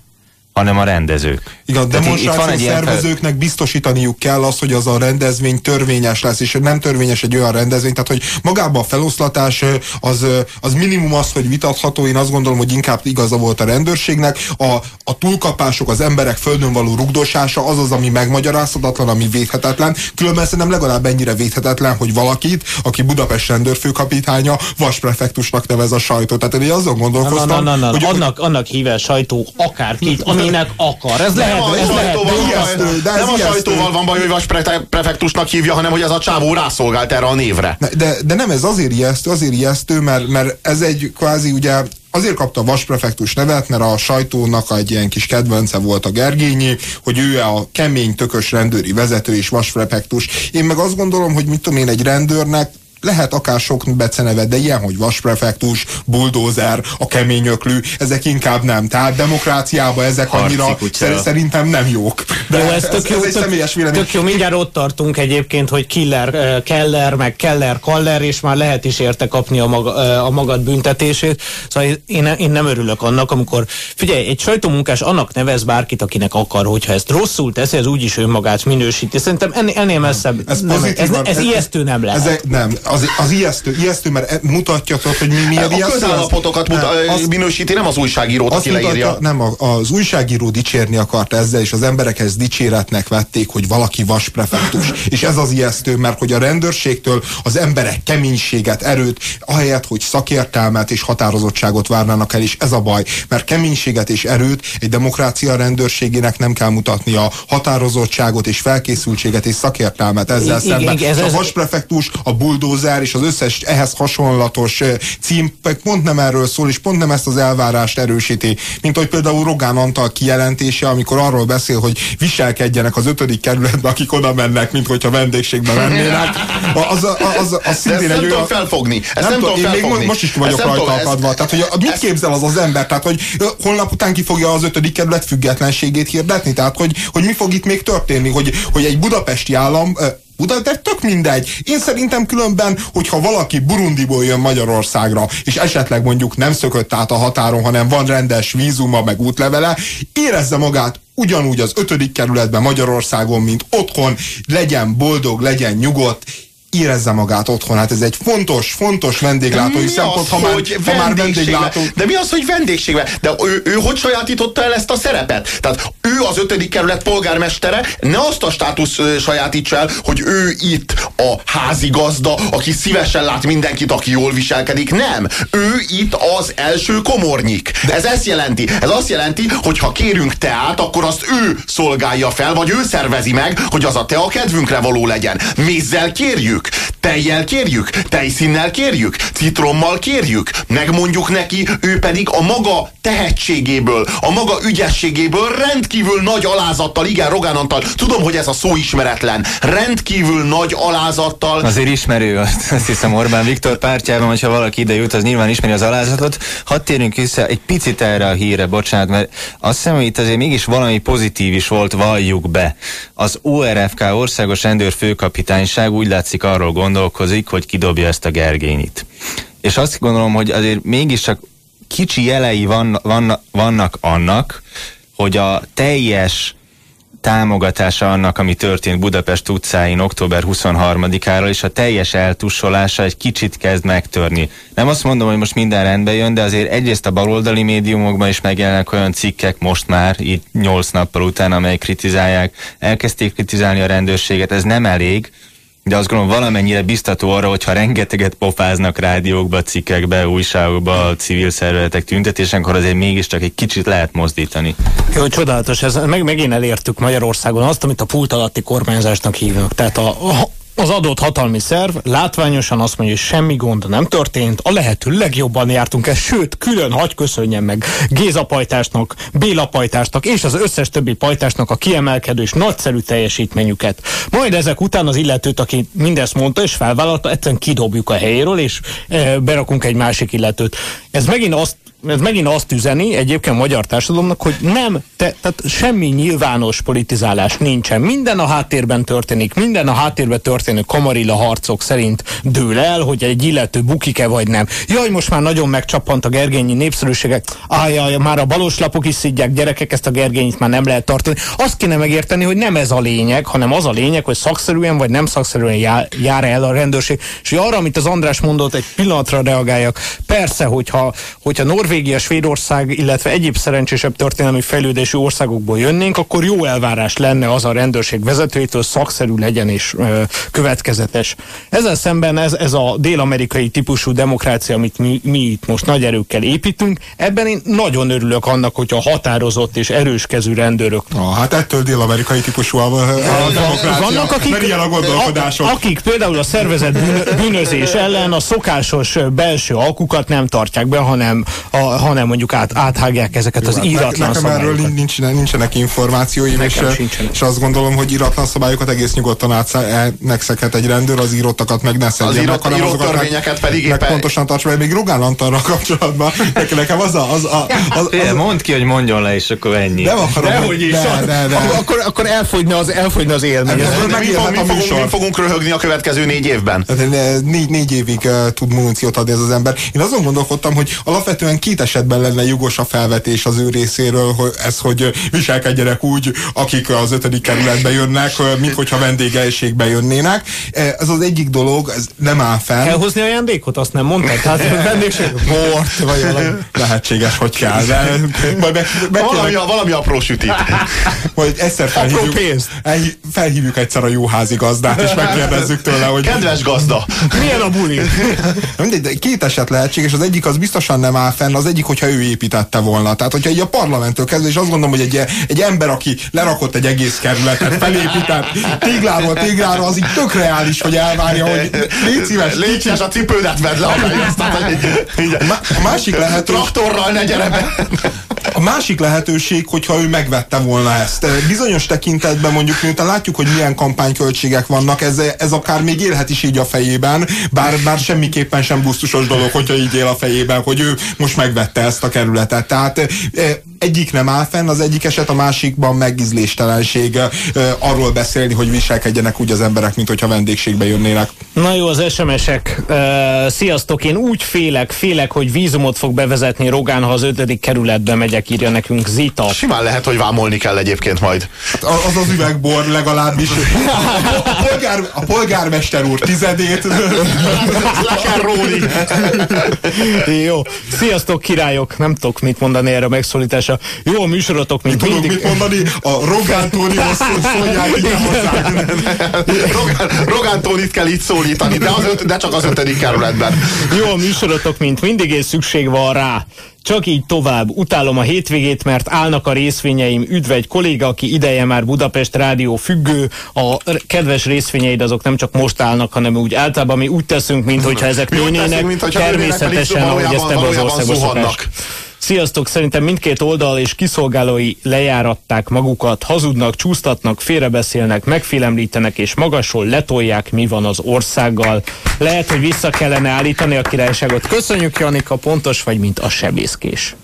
hanem a rendezők. Igen, a demonstráció szervezőknek biztosítaniuk kell az, hogy az a rendezvény törvényes lesz, és nem törvényes egy olyan rendezvény, tehát hogy magában a feloszlatás az, az minimum az, hogy vitatható, én azt gondolom, hogy inkább igaza volt a rendőrségnek, a, a túlkapások, az emberek földön való rugdosása az az, ami megmagyarázhatatlan, ami védhetetlen, különben szerintem legalább ennyire védhetetlen, hogy valakit, aki Budapest rendőrfőkapitánya, vasprefektusnak nevez a sajtó. Tehát én azon gondolkoztam, na, na, na, na, hogy annak, annak híve sajtó akárkit, ami aminek akar. Ez lehet, nem, ez lehet. Ijesztő, de ez nem ijesztő. a sajtóval van baj, hogy vas prefektusnak hívja, hanem hogy ez a csávó rászolgált erre a névre. De, de nem, ez azért ijesztő, azért ijesztő, mert, mert ez egy kvázi ugye azért kapta a vasprefektus nevet, mert a sajtónak egy ilyen kis kedvence volt a Gergényi, hogy ő a kemény, tökös rendőri vezető és vasprefektus. Én meg azt gondolom, hogy mit tudom én, egy rendőrnek lehet akár sok beceneve, de ilyen, hogy vasprefektus, buldózer, a keményöklű, ezek inkább nem. Tehát demokráciában ezek annyira szerintem nem jók. De jó, ez, tök jó, ez egy tök, személyes vélemény. Tök jó, mindjárt ott tartunk egyébként, hogy killer, keller, meg keller, kaller, és már lehet is érte kapni a, maga, a magad büntetését. Szóval én, én nem örülök annak, amikor, figyelj, egy sajtómunkás annak nevez bárkit, akinek akar, hogyha ezt rosszul teszi, ez úgyis önmagát minősíti. Szerintem ennél, ennél messzebb, ez, nem, ez, ez, ez, ijesztő nem lehet. Ez, nem, az, az ijesztő, ijesztő, mert e- mutatja, tudod, hogy mi, miért ijesztő. A közállapotokat nem, az, minősíti, nem az újságírót, aki mutatja, leírja. Nem, az újságíró dicsérni akart ezzel, és az emberekhez dicséretnek vették, hogy valaki vasprefektus. és ez az ijesztő, mert hogy a rendőrségtől az emberek keménységet, erőt, ahelyett, hogy szakértelmet és határozottságot várnának el, és ez a baj. Mert keménységet és erőt egy demokrácia rendőrségének nem kell mutatni a határozottságot és felkészültséget és szakértelmet ezzel I- szemben. Igen, ez, ez, a vasprefektus, a buldózer Cruiser és az összes ehhez hasonlatos cím pont nem erről szól, és pont nem ezt az elvárást erősíti, mint hogy például Rogán Antal kijelentése, amikor arról beszél, hogy viselkedjenek az ötödik kerületbe, akik oda mennek, mint hogyha vendégségbe mennének. Az, az, az, az szintén egy olyan... felfogni. Ezt nem, nem tudom, én még most is vagyok rajta akadva. Tehát, hogy mit képzel az az ember? Tehát, hogy holnap után ki fogja az ötödik kerület függetlenségét hirdetni? Tehát, hogy, hogy mi fog itt még történni? Hogy, hogy egy budapesti állam Buda, de tök mindegy. Én szerintem különben, hogyha valaki Burundiból jön Magyarországra, és esetleg mondjuk nem szökött át a határon, hanem van rendes vízuma, meg útlevele, érezze magát ugyanúgy az ötödik kerületben Magyarországon, mint otthon, legyen boldog, legyen nyugodt, érezze magát otthon. Hát ez egy fontos, fontos vendéglátói szempont, ha, már, ha már vendéglátó. De mi az, hogy vendégségben? De ő, ő hogy sajátította el ezt a szerepet? Tehát ő az ötödik kerület polgármestere, ne azt a státusz sajátítsa el, hogy ő itt a házigazda, aki szívesen lát mindenkit, aki jól viselkedik. Nem. Ő itt az első komornyik. De ez ezt jelenti. Ez azt jelenti, hogy ha kérünk teát, akkor azt ő szolgálja fel, vagy ő szervezi meg, hogy az a te a kedvünkre való legyen. Mézzel kérjük, tejjel kérjük, tejszínnel kérjük, citrommal kérjük, megmondjuk neki, ő pedig a maga tehetségéből, a maga ügyességéből rendkívül nagy alázattal, igen, Rogán Antal, tudom, hogy ez a szó ismeretlen, rendkívül nagy alázattal. Azért ismerő, azt, hiszem Orbán Viktor pártjában, hogyha valaki ide jut, az nyilván ismeri az alázatot. Hadd térjünk vissza egy picit erre a híre, bocsánat, mert azt hiszem, hogy itt azért mégis valami pozitív is volt, valljuk be. Az ORFK országos rendőr főkapitányság úgy látszik arról gondolkozik, hogy kidobja ezt a Gergényit. És azt gondolom, hogy azért mégiscsak kicsi jelei van, van, vannak annak, hogy a teljes támogatása annak, ami történt Budapest utcáin október 23-ára, és a teljes eltussolása egy kicsit kezd megtörni. Nem azt mondom, hogy most minden rendbe jön, de azért egyrészt a baloldali médiumokban is megjelennek olyan cikkek most már, így 8 nappal után, amelyek kritizálják, elkezdték kritizálni a rendőrséget, ez nem elég, de azt gondolom valamennyire biztató arra, hogyha rengeteget pofáznak rádiókba, cikkekbe, újságokba, civil szervezetek tüntetésen, akkor azért mégiscsak egy kicsit lehet mozdítani. Jó, csodálatos, ez meg, megint elértük Magyarországon azt, amit a pult alatti kormányzásnak hívnak. Tehát a, az adott hatalmi szerv látványosan azt mondja, hogy semmi gond nem történt, a lehető legjobban jártunk el, sőt, külön hagy köszönjem meg Géza pajtásnak, Béla pajtásnak és az összes többi pajtásnak a kiemelkedő és nagyszerű teljesítményüket. Majd ezek után az illetőt, aki mindezt mondta és felvállalta, egyszerűen kidobjuk a helyéről, és e, berakunk egy másik illetőt. Ez megint azt ez megint azt üzeni egyébként a magyar társadalomnak, hogy nem, te, tehát semmi nyilvános politizálás nincsen. Minden a háttérben történik, minden a háttérben történő kamarilla harcok szerint dől el, hogy egy illető bukik-e vagy nem. Jaj, most már nagyon megcsapant a gergényi népszerűségek. Ájjaj, már a balos lapok is szidják, gyerekek, ezt a gergényit már nem lehet tartani. Azt kéne megérteni, hogy nem ez a lényeg, hanem az a lényeg, hogy szakszerűen vagy nem szakszerűen jár, jár el a rendőrség. És arra, amit az András mondott, egy pillanatra reagáljak. Persze, hogyha, hogyha Norvég Norvégia, Svédország, illetve egyéb szerencsésebb történelmi fejlődésű országokból jönnénk, akkor jó elvárás lenne az a rendőrség vezetőjétől szakszerű legyen és ö, következetes. Ezzel szemben ez, ez a dél-amerikai típusú demokrácia, amit mi, mi itt most nagy erőkkel építünk, ebben én nagyon örülök annak, hogy a határozott és erős kezű rendőrök. Ah, hát ettől dél-amerikai típusú a, a, demokrácia. Vannak, akik, ilyen a gondolkodások. A, akik például a szervezet bűnözés ellen a szokásos belső alkukat nem tartják be, hanem a hanem mondjuk át, áthágják ezeket Jó, az hát íratlan nekem szabályokat. erről nincsenek, nincsenek információim, és, és azt gondolom, hogy íratlan szabályokat egész nyugodtan átszeghet egy rendőr, az írottakat meg ne szedje az írott, hanem azokat meg, pedig meg éppen... pontosan tarts, mert még Rogán Antalra kapcsolatban nekem az a... Az, a, az, az, az, mondd ki, hogy mondjon le, és akkor ennyi. Nem akarom, de, hogy is. De, de, de. Akkor, akkor elfogyna az, elfogyna az élmény. Mi, fogunk, mi fogunk röhögni a következő négy évben? Négy, négy évig uh, tud muníciót adni ez az ember. Én azon gondolkodtam, hogy alapvetően két esetben lenne jogos a felvetés az ő részéről, hogy ez, hogy viselkedjenek úgy, akik az ötödik kerületbe jönnek, mint hogyha vendéghelyiségbe jönnének. Ez az egyik dolog, ez nem áll fel. Kell hozni ajándékot, azt nem mondtad? Tehát vendégség? Bort, vagy valami. Lehetséges, hogy kell. De majd be, be valami, a, valami apró sütit. Majd egyszer felhívjuk, felhívjuk egyszer a jó gazdát, és megkérdezzük tőle, hogy... Kedves gazda! Milyen a buli? Mindegy, két eset lehetséges, az egyik az biztosan nem áll fenn, az egyik, hogyha ő építette volna. Tehát, hogyha egy a parlamenttől kezdve, és azt gondolom, hogy egy, egy ember, aki lerakott egy egész kerületet, felépített tégláról téglára, az így tök reális, hogy elvárja, hogy légy szíves. Légy szíves, a cipődet vedd le, a másik lehet, Traktorral ne gyere be. A másik lehetőség, hogyha ő megvette volna ezt. Bizonyos tekintetben mondjuk, miután látjuk, hogy milyen kampányköltségek vannak, ez, ez akár még élhet is így a fejében, bár, bár semmiképpen sem busztusos dolog, hogyha így él a fejében, hogy ő most megvette ezt a kerületet. Tehát egyik nem áll fenn, az egyik eset a másikban megízléstelenség arról beszélni, hogy viselkedjenek úgy az emberek, mint hogyha vendégségbe jönnének. Na jó, az SMS-ek. Uh, sziasztok, én úgy félek, félek, hogy vízumot fog bevezetni Rogán, ha az ötödik kerületbe megyek, írja nekünk Zita. Simán lehet, hogy vámolni kell egyébként majd. Hát az az üvegbor legalábbis. A, polgár, a polgármester úr tizedét. Le kell róni. jó. Sziasztok, királyok. Nem tudok mit mondani erre a megszólításra. Jó a műsorotok, mint mindig. mit mondani? A Rogán Tónihoz szólják ide Rogán, Rogán Tónit kell így szólítani, de, az öt, de csak az ötödik kerületben. Jó a műsorotok, mint mindig, és szükség van rá. Csak így tovább. Utálom a hétvégét, mert állnak a részvényeim. Üdv egy kolléga, aki ideje már Budapest Rádió függő. A kedves részvényeid azok nem csak most állnak, hanem úgy általában mi úgy teszünk, mint hogyha ezek nőnének. Természetesen, ahogy ezt ebben az országban Sziasztok, szerintem mindkét oldal és kiszolgálói lejáratták magukat, hazudnak, csúsztatnak, félrebeszélnek, megfélemlítenek és magasról letolják, mi van az országgal. Lehet, hogy vissza kellene állítani a királyságot. Köszönjük, Janika, pontos vagy, mint a sebészkés.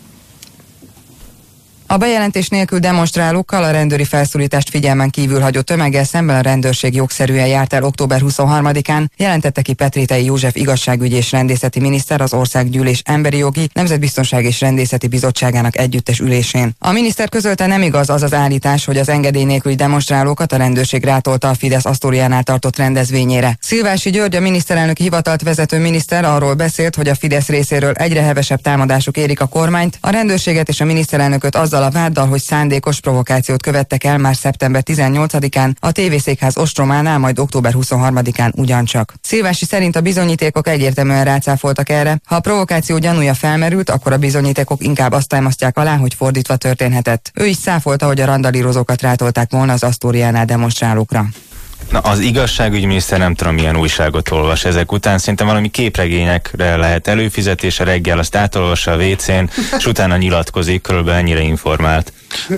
A bejelentés nélkül demonstrálókkal a rendőri felszólítást figyelmen kívül hagyó tömeggel szemben a rendőrség jogszerűen járt el október 23-án, jelentette ki Petrétei József igazságügyi és rendészeti miniszter az Országgyűlés Emberi Jogi, Nemzetbiztonság és Rendészeti Bizottságának együttes ülésén. A miniszter közölte nem igaz az az állítás, hogy az engedély nélküli demonstrálókat a rendőrség rátolta a Fidesz Asztóriánál tartott rendezvényére. Szilvási György, a miniszterelnöki hivatalt vezető miniszter arról beszélt, hogy a Fidesz részéről egyre hevesebb támadások érik a kormányt, a rendőrséget és a miniszterelnököt azzal azzal a váddal, hogy szándékos provokációt követtek el már szeptember 18-án a tévészékház ostrománál, majd október 23-án ugyancsak. Szilvási szerint a bizonyítékok egyértelműen rácáfoltak erre. Ha a provokáció gyanúja felmerült, akkor a bizonyítékok inkább azt támasztják alá, hogy fordítva történhetett. Ő is száfolta, hogy a randalírozókat rátolták volna az Asztóriánál demonstrálókra. Na, az igazságügyminiszter nem tudom, milyen újságot olvas ezek után. Szerintem valami képregényekre lehet előfizetése reggel, azt átolvassa a WC-n, és utána nyilatkozik, körülbelül ennyire informált.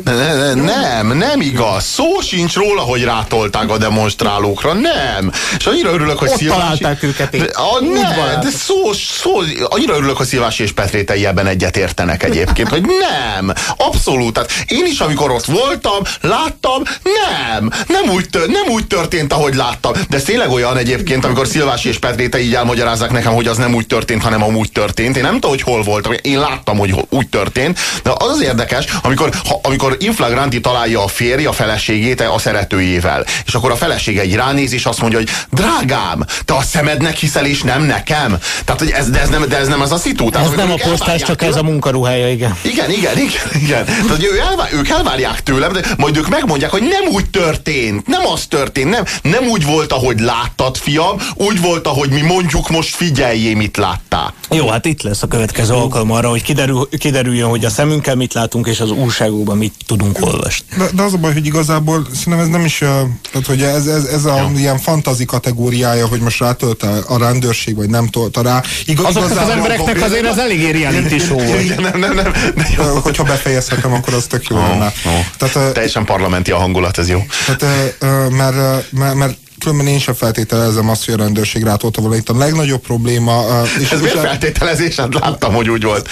Ne, ne, nem, nem igaz. Szó sincs róla, hogy rátolták a demonstrálókra. Nem. És annyira örülök, hogy Ott Szilvási... találták őket. De, a, ne, de szó, szó, annyira örülök, hogy Szilvási és Petrétei ebben egyetértenek egyébként, hogy nem. Abszolút. Tehát én is, amikor ott voltam, láttam, nem. Nem úgy, tör, nem úgy történt, ahogy láttam. De ez tényleg olyan egyébként, amikor Szilvási és Petrétei így elmagyarázzák nekem, hogy az nem úgy történt, hanem amúgy történt. Én nem tudom, hogy hol voltam. Én láttam, hogy úgy történt. De az az érdekes, amikor ha amikor inflagranti találja a férj a feleségét a szeretőjével, és akkor a felesége egy ránéz, és azt mondja, hogy drágám, te a szemednek hiszel, és nem nekem. Tehát, hogy ez, de, ez nem, de ez nem az a szitu. Tehát, ez nem a postás, csak ez a munkaruhája, igen. Igen, igen, igen. igen. Tehát, hogy ő elvár, ők elvárják tőlem, de majd ők megmondják, hogy nem úgy történt, nem az történt, nem, nem úgy volt, ahogy láttad, fiam, úgy volt, ahogy mi mondjuk, most figyeljé, mit láttál. Jó, hát itt lesz a következő alkalom arra, hogy kiderül, kiderüljön, hogy a szemünkkel mit látunk, és az újságokban mit tudunk olvasni. De, de az a baj, hogy igazából szerintem ez nem is, tehát hogy ez, ez, ez a ja. ilyen fantazi kategóriája, hogy most rátölt a rendőrség, vagy nem tolta rá. Igaz, Azok az embereknek azért az elég reality show volt. Nem, nem, nem, nem, Hogyha befejezhetem, akkor az tök jó oh, lenne. Oh. Tehát, Teljesen parlamenti a hangulat, ez jó. Tehát, mert, mert, mert különben én sem feltételezem azt, hogy a rendőrség rátolta volna. Itt a legnagyobb probléma... És ez miért feltételezés? Hát láttam, hogy úgy volt.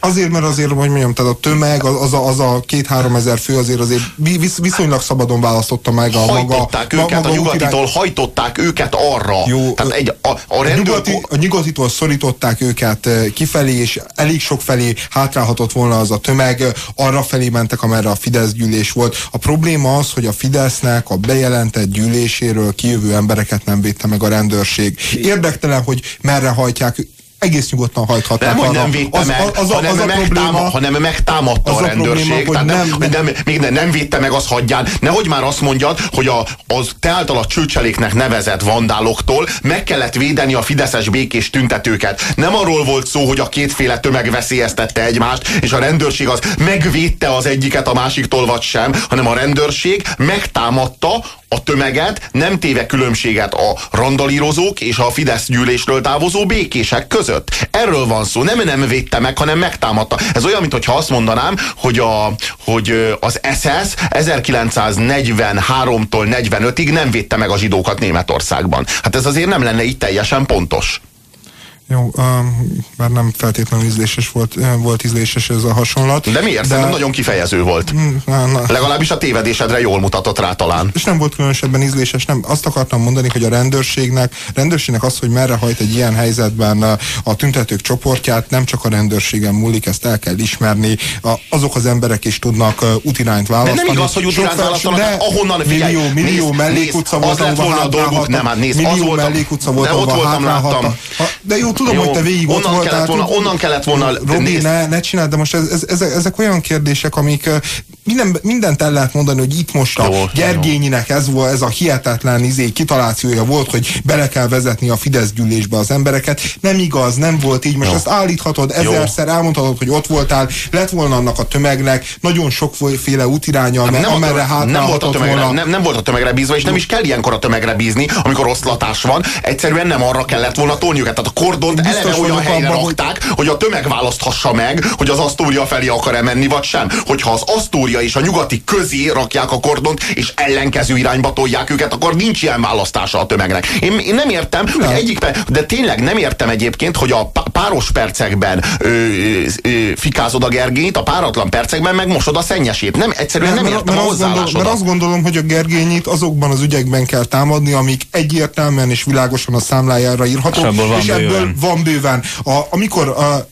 Azért, mert azért, hogy mondjam, tehát a tömeg, az a, az a két-három ezer fő azért azért viszonylag szabadon választotta meg a hajtották maga... őket, maga a nyugatitól irány... hajtották őket arra. Jó, tehát egy, a, a, rendőr... a, nyugati, a nyugatitól szorították őket kifelé, és elég sok felé hátrálhatott volna az a tömeg, arra felé mentek, amerre a Fidesz gyűlés volt. A probléma az, hogy a Fidesznek a bejelentett gyűléséről kijövő embereket nem védte meg a rendőrség. Érdektelen, hogy merre hajtják egész nyugodtan hajthatták. Nem, hogy nem védte az, meg, az, az, hanem, az a probléma, hanem megtámadta az a rendőrség. A probléma, tehát nem, nem, nem, még nem, nem védte meg, az hagyján. Nehogy már azt mondjad, hogy a, az te által a csőcseléknek nevezett vandáloktól meg kellett védeni a fideszes békés tüntetőket. Nem arról volt szó, hogy a kétféle tömeg veszélyeztette egymást, és a rendőrség az megvédte az egyiket a másiktól, vagy sem, hanem a rendőrség megtámadta a tömeget, nem téve különbséget a randalírozók és a Fidesz gyűlésről távozó békések között. Erről van szó. Nem nem védte meg, hanem megtámadta. Ez olyan, mintha azt mondanám, hogy, a, hogy az SS 1943-tól 45-ig nem védte meg a zsidókat Németországban. Hát ez azért nem lenne így teljesen pontos. Jó, um, már nem feltétlenül ízléses volt, volt ízléses ez a hasonlat. De miért? De... Szerintem nagyon kifejező volt. Mm, na, na. Legalábbis a tévedésedre jól mutatott rá talán. És nem volt különösebben ízléses, nem. Azt akartam mondani, hogy a rendőrségnek, rendőrségnek az, hogy merre hajt egy ilyen helyzetben a, a tüntetők csoportját, nem csak a rendőrségen múlik, ezt el kell ismerni. A, azok az emberek is tudnak uh, utirányt választani. De nem igaz, hogy utirányt választanak, de ahonnan figyelj, Millió, millió mellékutca volt, az volna a dolguk, nem, hát millió mellékutca volt, ahova voltam, láttam. De jó, tudom, jó, hogy te végig onnan ott Kellett volna, onnan kellett volna... Robi, ne, ne csináld, de most ez, ez, ezek, ezek olyan kérdések, amik minden, mindent el lehet mondani, hogy itt most a jó, Gergényinek ez volt, ez a hihetetlen izé, kitalációja volt, hogy bele kell vezetni a Fidesz gyűlésbe az embereket. Nem igaz, nem volt így. Most jó. ezt állíthatod ezerszer, elmondhatod, hogy ott voltál, lett volna annak a tömegnek nagyon sokféle útiránya, nem, nem, amerre hát nem volt a tömegre, volna. Nem, nem volt a tömegre bízva, és nem is kell ilyenkor a tömegre bízni, amikor oszlatás van. Egyszerűen nem arra kellett volna tolni őket. Tehát a kordont eleve olyan helyre rakták, hogy... hogy a tömeg választhassa meg, hogy az Asztória felé akar-e menni, vagy sem. Hogyha az Asztória és a nyugati közé rakják a kordont, és ellenkező irányba tolják őket, akkor nincs ilyen választása a tömegnek. Én, én nem értem, nem. hogy egyik, de tényleg nem értem egyébként, hogy a páros percekben ö, ö, ö, fikázod a Gergényt, a páratlan percekben megmosod a szennyesét. Nem, egyszerűen nem, nem értem mert, a gondolom, mert azt gondolom, hogy a Gergényit azokban az ügyekben kell támadni, amik egyértelműen és világosan a számlájára írhatók, és, és ebből van bőven. A, amikor a,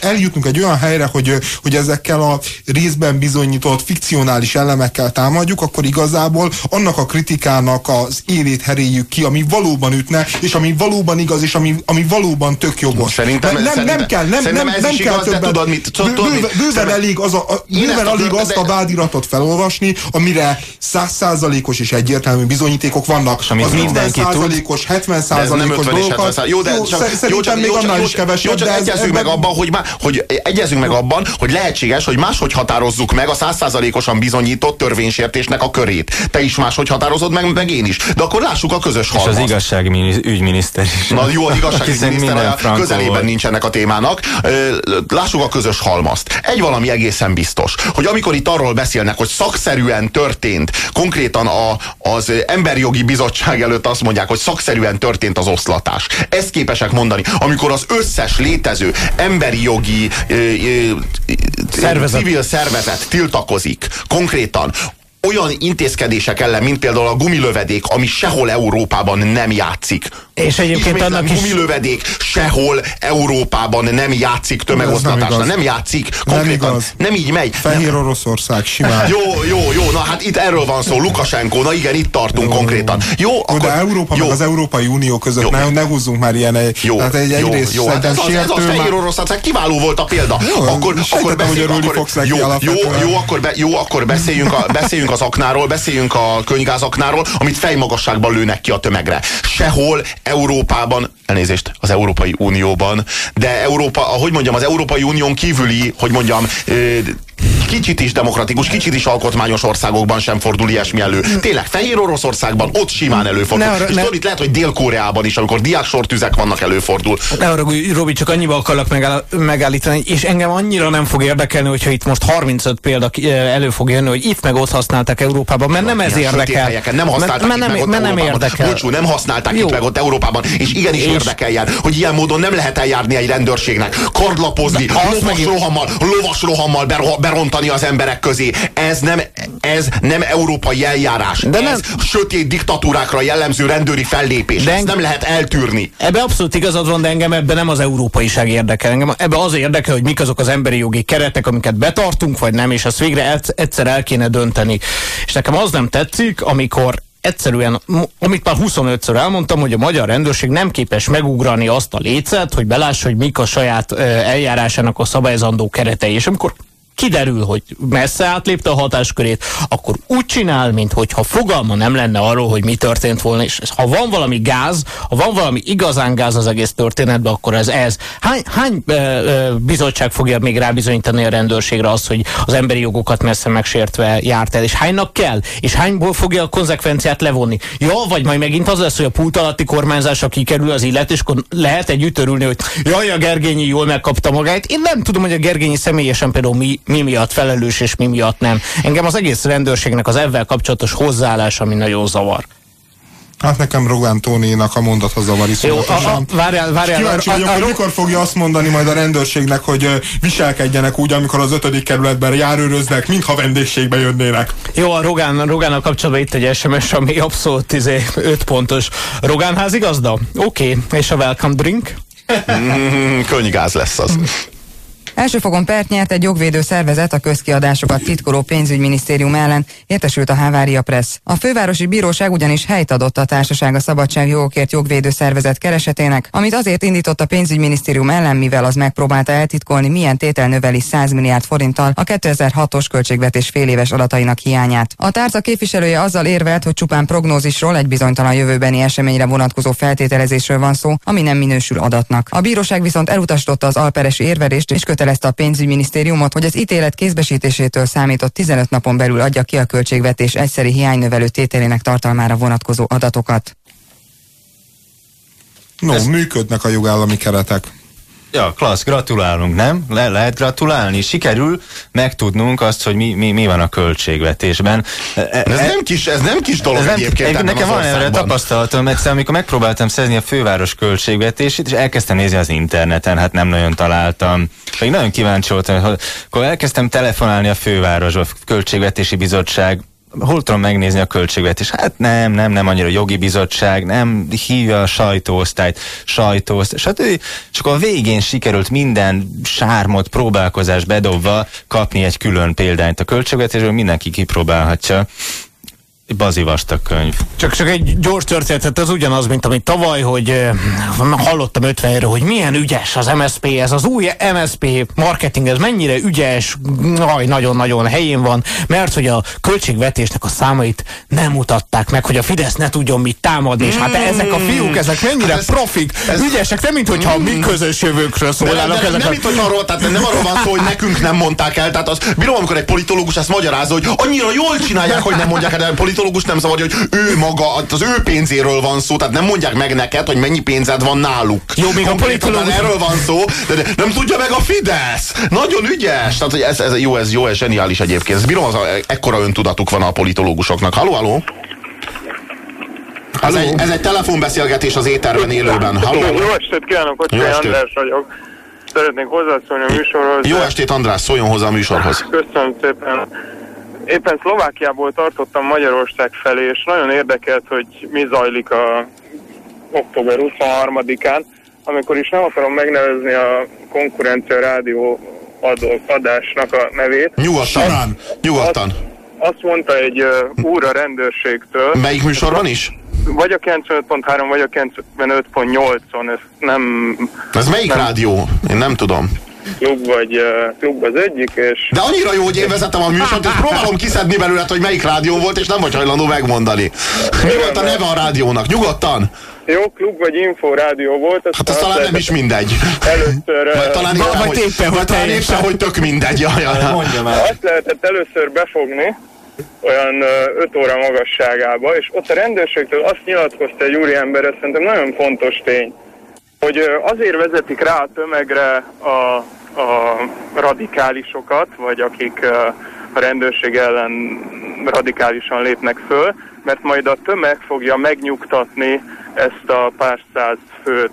eljutunk egy olyan helyre, hogy, hogy ezekkel a részben bizonyított fikcionális elemekkel támadjuk, akkor igazából annak a kritikának az élét heréljük ki, ami valóban ütne, és ami valóban igaz, és ami, ami valóban tök jogos. Szerintem, nem, nem, nem kell, nem, nem, nem kell igaz, többet. Tudod, mit, tudod, bőven, bőven szerintem, elég, az a, a, bőven elég azt a vádiratot felolvasni, amire százszázalékos és egyértelmű bizonyítékok vannak. És az 50 százalékos, 70 százalékos dolgokat. Jó, de csak, jó, csak, még annál is kevesebb. Jó, csak egyezünk meg abban, hogy, már, hogy egyezünk meg abban, hogy lehetséges, hogy máshogy határozzuk meg a százszázalékosan bizonyított törvénysértésnek a körét. Te is máshogy határozod meg, meg én is. De akkor lássuk a közös halmazt. És az igazságügyminiszter is. Na jó, az igazságügyminiszter közelében volt. nincs ennek a témának. Lássuk a közös halmazt. Egy valami egészen biztos, hogy amikor itt arról beszélnek, hogy szakszerűen történt, konkrétan a, az emberjogi bizottság előtt azt mondják, hogy szakszerűen történt az oszlatás. Ezt képesek mondani, amikor az összes létező emberi jogi szervezet. civil szervezet tiltakozik konkrétan olyan intézkedések ellen, mint például a gumilövedék, ami sehol Európában nem játszik. És egyébként Ismétlen, annak is... gumilövedék sehol Európában nem játszik tömegosztatásra. Nem, nem játszik. Konkrétan nem, igaz. nem így megy. Fehér nem. Oroszország, simán. Jó, jó, jó. Na hát itt erről van szó. Lukasenko, na igen, itt tartunk jó, konkrétan. Jó, jó akkor, de Európa jó. meg az Európai Unió között jó. ne, ne húzzunk már ilyen egy, jó, tehát egy jó, egyrészt jó. Hát ez, az, ez a Fehér Oroszország kiváló volt a példa. Jó, akkor, akkor beszéljünk, akkor, jó, jó, jó, akkor, be, jó, akkor beszéljünk, a, beszéljünk az aknáról, beszéljünk a könygázaknáról, amit fejmagasságban lőnek ki a tömegre. Sehol Európában, elnézést, az Európai Unióban, de Európa, ahogy mondjam, az Európai Unión kívüli, hogy mondjam, kicsit is demokratikus, kicsit is alkotmányos országokban sem fordul ilyesmi elő. Tényleg, Fehér Oroszországban ott simán előfordul. Ne, és ne, tudod, itt lehet, hogy Dél-Koreában is, amikor diáksortüzek vannak, előfordul. Ne arra, Robi, csak annyiba akarlak megáll, megállítani, és engem annyira nem fog érdekelni, hogyha itt most 35 példa elő fog jönni, hogy itt meg ott használták Európában, mert nem ez érdekel. Helyeken, nem használták mert, mert, nem, mert nem érdekel. Bocsú, nem használták Jó. itt meg ott Európában, és igenis és érdekeljen, hogy ilyen módon nem lehet eljárni egy rendőrségnek, kardlapozni, lovas rohammal, lovas rohammal berontani az emberek közé. Ez nem, ez nem európai eljárás. De ez nem. sötét diktatúrákra jellemző rendőri fellépés. De Ezt nem lehet eltűrni. Ebbe abszolút igazad van, de engem ebben nem az európaiság érdekel. Engem ebbe az érdekel, hogy mik azok az emberi jogi keretek, amiket betartunk, vagy nem, és azt végre egyszer el kéne dönteni. És nekem az nem tetszik, amikor egyszerűen, amit már 25-ször elmondtam, hogy a magyar rendőrség nem képes megugrani azt a lécet, hogy belássa, hogy mik a saját eljárásának a szabályzandó keretei. És amikor kiderül, hogy messze átlépte a hatáskörét, akkor úgy csinál, mintha fogalma nem lenne arról, hogy mi történt volna, és ha van valami gáz, ha van valami igazán gáz az egész történetben, akkor ez ez. Hány, hány e, e, bizottság fogja még rábizonyítani a rendőrségre azt, hogy az emberi jogokat messze megsértve járt el, és hánynak kell, és hányból fogja a konzekvenciát levonni? Ja, vagy majd megint az lesz, hogy a pult alatti kormányzásra kikerül az illet, és akkor lehet egy ütörülni, hogy jaj, a Gergényi jól megkapta magát. Én nem tudom, hogy a Gergényi személyesen például mi, mi miatt felelős és mi miatt nem. Engem az egész rendőrségnek az ezzel kapcsolatos hozzáállás, ami nagyon zavar. Hát nekem Rogán Tóninak a mondata zavar iszonyatosan. Várjál, várjál. Kíváncsi vagyok, hogy mikor fogja azt mondani majd a rendőrségnek, hogy viselkedjenek úgy, amikor az ötödik kerületben járőröznek, mintha vendégségbe jönnének. Jó, a Rogán, Rogánnal kapcsolatban itt egy SMS, ami abszolút 5 izé, pontos. Rogán házigazda? Oké. Okay. És a welcome drink? Mm, könnygáz lesz az. Elsőfogon pert nyert egy jogvédő szervezet a közkiadásokat titkoló pénzügyminisztérium ellen, értesült a Havária Press. A fővárosi bíróság ugyanis helyt adott a társaság a szabadságjogokért jogvédő szervezet keresetének, amit azért indított a pénzügyminisztérium ellen, mivel az megpróbálta eltitkolni, milyen tétel növeli 100 milliárd forinttal a 2006-os költségvetés féléves adatainak hiányát. A tárca képviselője azzal érvelt, hogy csupán prognózisról egy bizonytalan jövőbeni eseményre vonatkozó feltételezésről van szó, ami nem minősül adatnak. A bíróság viszont elutasította az alperesi érvelést és köte kötelezte a pénzügyminisztériumot, hogy az ítélet kézbesítésétől számított 15 napon belül adja ki a költségvetés egyszeri hiánynövelő tételének tartalmára vonatkozó adatokat. No, Ez... működnek a jogállami keretek. Ja, klassz, gratulálunk, nem? Le lehet gratulálni. Sikerül megtudnunk azt, hogy mi, mi, mi van a költségvetésben. E, e ez, e, nem kis, ez nem kis dolog ez nem, egyébként. Nekem van erre tapasztalatom, egyszer, amikor megpróbáltam szerzni a főváros költségvetését, és elkezdtem nézni az interneten, hát nem nagyon találtam. Pedig nagyon kíváncsi voltam, hogy akkor elkezdtem telefonálni a főváros, a költségvetési bizottság hol tudom megnézni a költségvetés? Hát nem, nem, nem annyira jogi bizottság, nem hívja a sajtóosztályt, sajtóosztályt, stb. Akkor a végén sikerült minden sármot, próbálkozás bedobva kapni egy külön példányt a költségvetésről, mindenki kipróbálhatja. Bazi vastag könyv. Csak, csak egy gyors történet, ez ugyanaz, mint amit tavaly, hogy eh, hallottam 50 hogy milyen ügyes az MSP, ez az új MSP marketing, ez mennyire ügyes, nagyon-nagyon helyén van, mert hogy a költségvetésnek a számait nem mutatták meg, hogy a Fidesz ne tudjon mit támadni, és hát ezek a fiúk, ezek mennyire hát ez, profik, ez, ügyesek, nem mint hogyha mi közös jövőkről szólnának. Nem, nem, nem, mint hogy arról, tehát nem arról van szó, hogy nekünk nem mondták el, tehát az, bírom, amikor egy politológus ezt magyarázza, hogy annyira jól csinálják, hogy nem mondják el, de politológus nem szabad, hogy ő maga, az ő pénzéről van szó, tehát nem mondják meg neked, hogy mennyi pénzed van náluk. Jó, még a politológus... Erről van szó, de nem tudja meg a Fidesz. Nagyon ügyes. Tehát, hogy ez, ez jó, ez jó, ez zseniális egyébként. Ez bírom, az a, ekkora öntudatuk van a politológusoknak. Halló, halló? Ez egy, ez egy telefonbeszélgetés az éterben élőben. Halló? Jó estét kívánok, hogy András vagyok. Szeretnék hozzászólni a műsorhoz. Jó estét, András, szóljon hozzá a műsorhoz. Köszönöm szépen éppen Szlovákiából tartottam Magyarország felé, és nagyon érdekelt, hogy mi zajlik a október 23-án, amikor is nem akarom megnevezni a konkurencia rádió adásnak a nevét. Nyugodtan, azt, nyugodtan. Azt, azt mondta egy uh, úr a rendőrségtől. Melyik műsorban is? Vagy a 95.3, vagy a 95.8-on, ez nem... Ez melyik nem, rádió? Én nem tudom klub vagy klub az egyik, és... De annyira jó, hogy én vezetem a műsort, és próbálom kiszedni belőle, hogy melyik rádió volt, és nem vagy hajlandó megmondani. Mi volt a neve a rádiónak? Nyugodtan! Jó, klub vagy info rádió volt. Hát az talán nem is mindegy. Először... Vagy talán éppen, vagy hogy, éppen, vagy talán éppen, hogy tök mindegy. Jaj, jaj. Mondja már. Azt lehetett először befogni, olyan 5 óra magasságába, és ott a rendőrségtől azt nyilatkozta egy úriember, ez szerintem nagyon fontos tény, hogy azért vezetik rá a tömegre a, a radikálisokat, vagy akik a rendőrség ellen radikálisan lépnek föl, mert majd a tömeg fogja megnyugtatni ezt a pár száz főt,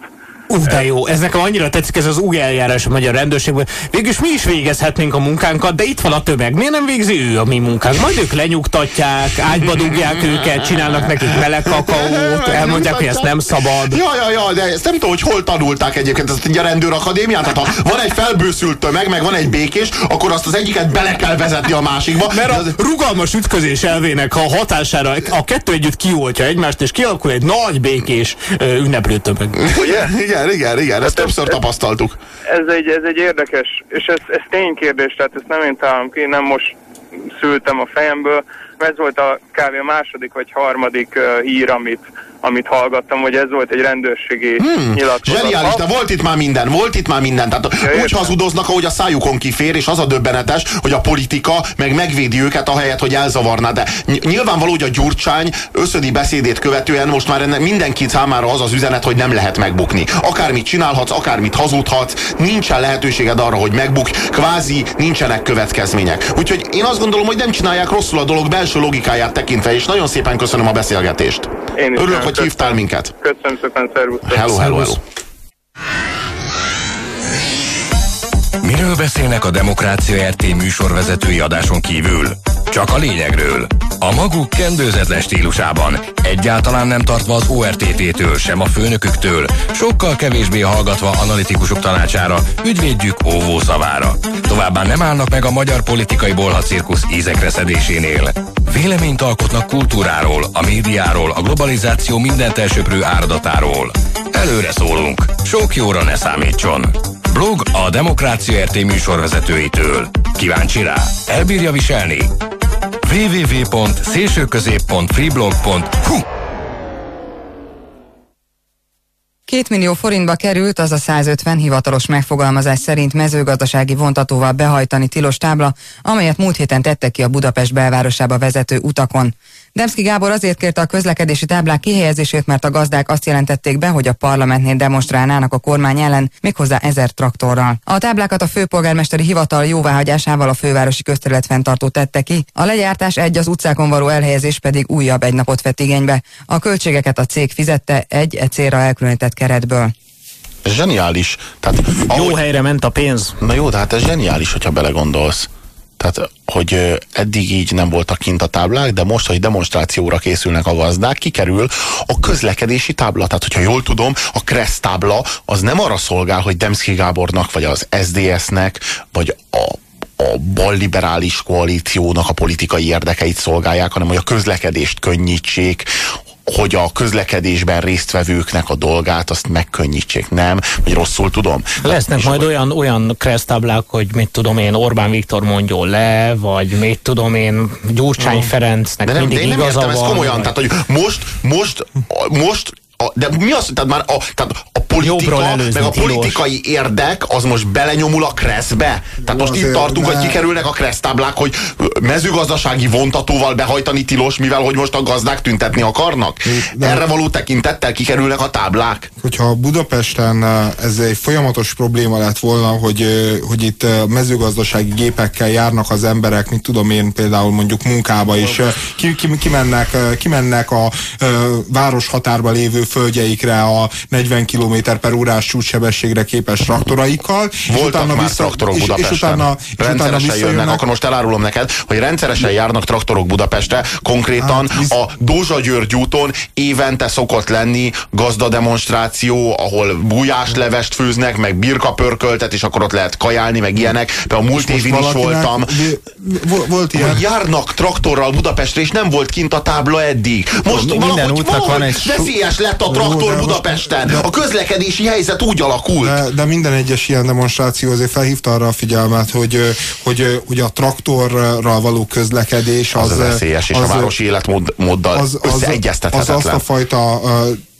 Uf, de jó, ez nekem annyira tetszik ez az új eljárás a magyar rendőrségben. Végülis mi is végezhetnénk a munkánkat, de itt van a tömeg. Miért nem végzi ő a mi munkánk? Majd ők lenyugtatják, ágyba dugják őket, csinálnak nekik meleg kakaót, elmondják, hogy ezt nem szabad. Ja, ja, ja, de ezt nem tudom, hogy hol tanulták egyébként ezt a rendőrakadémiát. Tehát ha van egy felbőszült tömeg, meg van egy békés, akkor azt az egyiket bele kell vezetni a másikba. Mert a rugalmas ütközés elvének a hatására a kettő együtt kioltja egymást, és kialakul egy nagy békés ünneplő tömeg. Ugye? Igen, igen, igen, ezt hát többször tapasztaltuk. Ez egy, ez egy érdekes, és ez, ez ténykérdés, tehát ezt nem én találom ki, nem most szültem a fejemből, ez volt a kávé a második vagy harmadik uh, hír, amit amit hallgattam, hogy ez volt egy rendőrségi hmm, nyilatkozat. Zseniális, de volt itt már minden, volt itt már minden. Tehát ja, úgy hazudoznak, ahogy a szájukon kifér, és az a döbbenetes, hogy a politika meg megvédi őket ahelyett, hogy elzavarná. De nyilvánvaló, hogy a Gyurcsány összödi beszédét követően most már ennek mindenki számára az az üzenet, hogy nem lehet megbukni. Akármit csinálhatsz, akármit hazudhatsz, nincsen lehetőséged arra, hogy megbuk, kvázi nincsenek következmények. Úgyhogy én azt gondolom, hogy nem csinálják rosszul a dolog belső logikáját tekintve, és nagyon szépen köszönöm a beszélgetést. Én is Örülök, hogy hívtál minket. Köszönöm szépen, szervusz. Hello, hello, hello. Miről beszélnek a Demokrácia RT műsorvezetői adáson kívül? Csak a lényegről. A maguk kendőzetlen stílusában, egyáltalán nem tartva az ORTT-től, sem a főnöküktől, sokkal kevésbé hallgatva analitikusok tanácsára, ügyvédjük óvó szavára. Továbbá nem állnak meg a magyar politikai bolhacirkusz ízekre szedésénél. Véleményt alkotnak kultúráról, a médiáról, a globalizáció mindent elsöprő áradatáról. Előre szólunk, sok jóra ne számítson. Blog a Demokrácia RT műsorvezetőitől. Kíváncsi rá? Elbírja viselni? www.szélsőközép.freeblog.hu Két millió forintba került az a 150 hivatalos megfogalmazás szerint mezőgazdasági vontatóval behajtani tilos tábla, amelyet múlt héten tettek ki a Budapest belvárosába vezető utakon. Demszki Gábor azért kérte a közlekedési táblák kihelyezését, mert a gazdák azt jelentették be, hogy a parlamentnél demonstrálnának a kormány ellen, méghozzá ezer traktorral. A táblákat a főpolgármesteri hivatal jóváhagyásával a fővárosi közterület fenntartó tette ki, a legyártás egy az utcákon való elhelyezés pedig újabb egy napot vett igénybe. A költségeket a cég fizette egy e célra elkülönített keretből. Ez zseniális. Tehát, ahogy... Jó helyre ment a pénz. Na jó, de hát ez zseniális, hogyha belegondolsz. Tehát, hogy eddig így nem voltak kint a táblák, de most, hogy demonstrációra készülnek a gazdák, kikerül a közlekedési tábla. Tehát, hogyha jól tudom, a Kressz tábla az nem arra szolgál, hogy Demszki Gábornak, vagy az SDS-nek, vagy a a balliberális koalíciónak a politikai érdekeit szolgálják, hanem hogy a közlekedést könnyítsék, hogy a közlekedésben résztvevőknek a dolgát azt megkönnyítsék, nem? Vagy rosszul tudom? Lesznek majd olyan, olyan kresztáblák, hogy mit tudom én, Orbán Viktor mondjon le, vagy mit tudom én, Gyurcsány no. Ferencnek de nem, mindig de én nem igaza értem, van. Ez komolyan, vagy... tehát hogy most, most, most a, de mi az, tehát már a, tehát a politika, meg a politikai tilos. érdek az most belenyomul a kreszbe? Tehát most itt tartunk, ne. hogy kikerülnek a kresztáblák, hogy mezőgazdasági vontatóval behajtani tilos, mivel hogy most a gazdák tüntetni akarnak? De Erre való tekintettel kikerülnek a táblák? Hogyha Budapesten ez egy folyamatos probléma lett volna, hogy, hogy itt mezőgazdasági gépekkel járnak az emberek, mint tudom én például mondjuk munkába, és ki, ki, kimennek, kimennek a, a város határba lévő földjeikre a 40 km per órás csúcssebességre képes traktoraikkal. Voltak és utána már vissza, traktorok és, Budapesten. És utána, és rendszeresen utána jönnek, akkor most elárulom neked, hogy rendszeresen járnak traktorok Budapestre, konkrétan hát, a Dózsa György úton évente szokott lenni gazdademonstráció, ahol gulyáslevest főznek, meg birkapörköltet, és akkor ott lehet kajálni, meg ilyenek. De a múlt évén is voltam. Volt ilyen. Járnak traktorral Budapestre, és nem volt kint a tábla eddig. Most minden valahogy, útnak valahogy van egy veszélyes lett a traktor Budapesten. A közlekedési helyzet úgy alakult. De, de minden egyes ilyen demonstráció azért felhívta arra a figyelmet, hogy, hogy, hogy a traktorral való közlekedés az, az, az veszélyes, és az, a városi életmóddal az, az, összeegyeztethetetlen. Az azt a fajta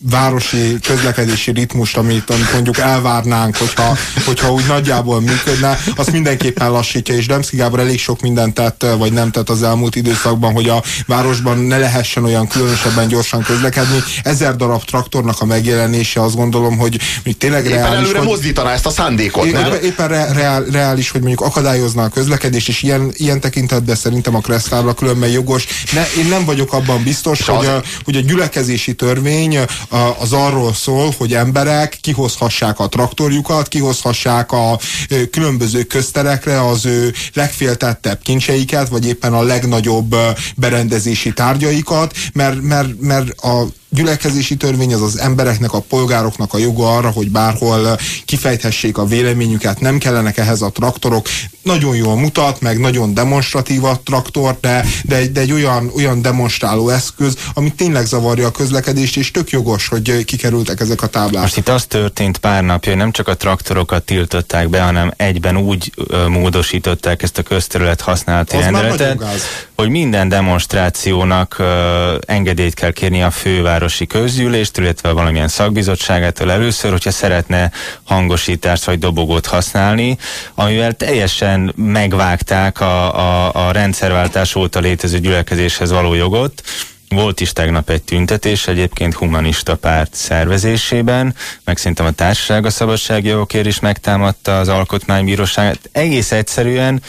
városi közlekedési ritmust, amit, amit mondjuk elvárnánk, hogyha, hogyha úgy nagyjából működne, azt mindenképpen lassítja, és Demszki Gábor elég sok mindent tett, vagy nem tett az elmúlt időszakban, hogy a városban ne lehessen olyan különösebben gyorsan közlekedni. Ezer darab traktornak a megjelenése azt gondolom, hogy még tényleg éppen reális. előre hogy, mozdítaná ezt a szándékot, éppen, nem? Éppen re, reál, reális, hogy mondjuk akadályozna a közlekedést, és ilyen, ilyen tekintetben szerintem a Kressztábla különben jogos. Ne, én nem vagyok abban biztos, hogy a, hogy a gyülekezési törvény az arról szól, hogy emberek kihozhassák a traktorjukat, kihozhassák a különböző közterekre az ő legféltettebb kincseiket, vagy éppen a legnagyobb berendezési tárgyaikat, mert, mert, mert a gyülekezési törvény az az embereknek, a polgároknak a joga arra, hogy bárhol kifejthessék a véleményüket, nem kellenek ehhez a traktorok. Nagyon jól mutat, meg nagyon demonstratív a traktor, de, de, de egy olyan, olyan demonstráló eszköz, ami tényleg zavarja a közlekedést, és tök jogos, hogy kikerültek ezek a táblák. Most itt az történt pár napja, hogy nem csak a traktorokat tiltották be, hanem egyben úgy módosították ezt a közterület használati rendeletet, hogy minden demonstrációnak ö, engedélyt kell kérni a fővár fővárosi közgyűlést, illetve valamilyen szakbizottságától először, hogyha szeretne hangosítást vagy dobogót használni, amivel teljesen megvágták a, a, a rendszerváltás óta létező gyülekezéshez való jogot, volt is tegnap egy tüntetés, egyébként humanista párt szervezésében, meg szerintem a társaság a szabadságjogokért is megtámadta az alkotmánybíróságát. Egész egyszerűen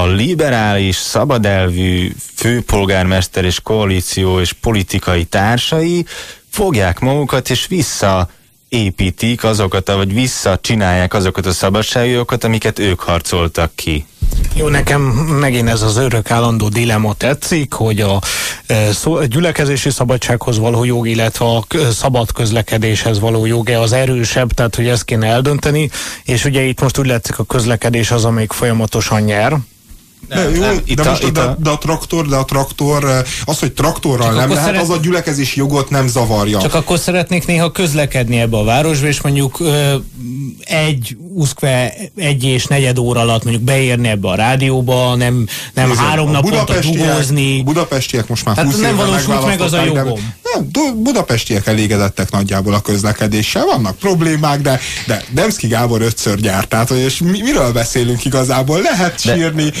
a liberális, szabadelvű főpolgármester és koalíció és politikai társai fogják magukat és vissza építik azokat, vagy visszacsinálják azokat a szabadságjogokat, amiket ők harcoltak ki. Jó, nekem megint ez az örök állandó dilemma tetszik, hogy a, e, gyülekezési szabadsághoz való jog, illetve a szabad közlekedéshez való joge az erősebb, tehát hogy ezt kéne eldönteni, és ugye itt most úgy látszik a közlekedés az, amelyik folyamatosan nyer, nem, jó, nem, de, a, most a, de, de, a traktor, de a traktor, eh, az, hogy traktorral Csak nem lehet, szeret... az a gyülekezési jogot nem zavarja. Csak akkor szeretnék néha közlekedni ebbe a városba, és mondjuk ö, egy uszkve egy és negyed óra alatt mondjuk beérni ebbe a rádióba, nem, nem Nézd, három napot dugózni. Budapestiek most már hát 20 nem valósult meg az a jogom. Nem, budapestiek elégedettek nagyjából a közlekedéssel, vannak problémák, de, de Demszki Gábor ötször gyárt, tehát és mi, miről beszélünk igazából? Lehet de, sírni,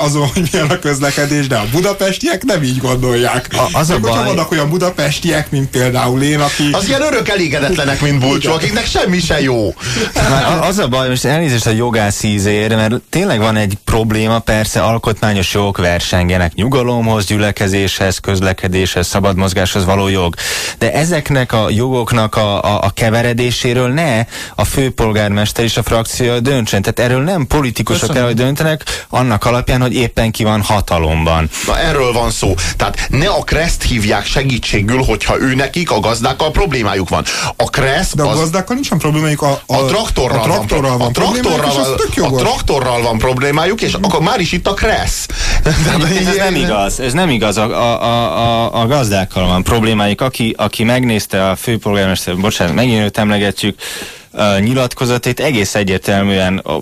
azon, hogy milyen a közlekedés, de a budapestiek nem így gondolják. A, az a baj... vannak olyan budapestiek, mint például én, aki... Az ilyen örök elégedetlenek, mint Bulcsó, akiknek semmi se jó. Már az a baj, most elnézést a jogász ízér, mert tényleg van egy probléma, persze alkotmányos jogok versengenek nyugalomhoz, gyülekezéshez, közlekedéshez, szabad mozgáshoz való jog. De ezeknek a jogoknak a, a, a keveredéséről ne a főpolgármester és a frakció döntsen. Tehát erről nem politikusok kell, hogy döntenek, annak alapján, hogy éppen ki van hatalomban. Na erről van szó. Tehát ne a Kreszt hívják segítségül, hogyha ő nekik, a gazdákkal problémájuk van. A Kreszt De a az... gazdákkal nincsen problémájuk, a, a, a traktorral, a traktorral van, van a traktorral, van, a traktorral van problémájuk, és akkor már is itt a Kressz. ez, ez nem igaz, ez nem igaz. A, a, a, a gazdákkal van problémájuk. Aki, aki megnézte a főpolgármester, bocsánat, megint őt emlegetjük, uh, nyilatkozatét egész egyértelműen uh,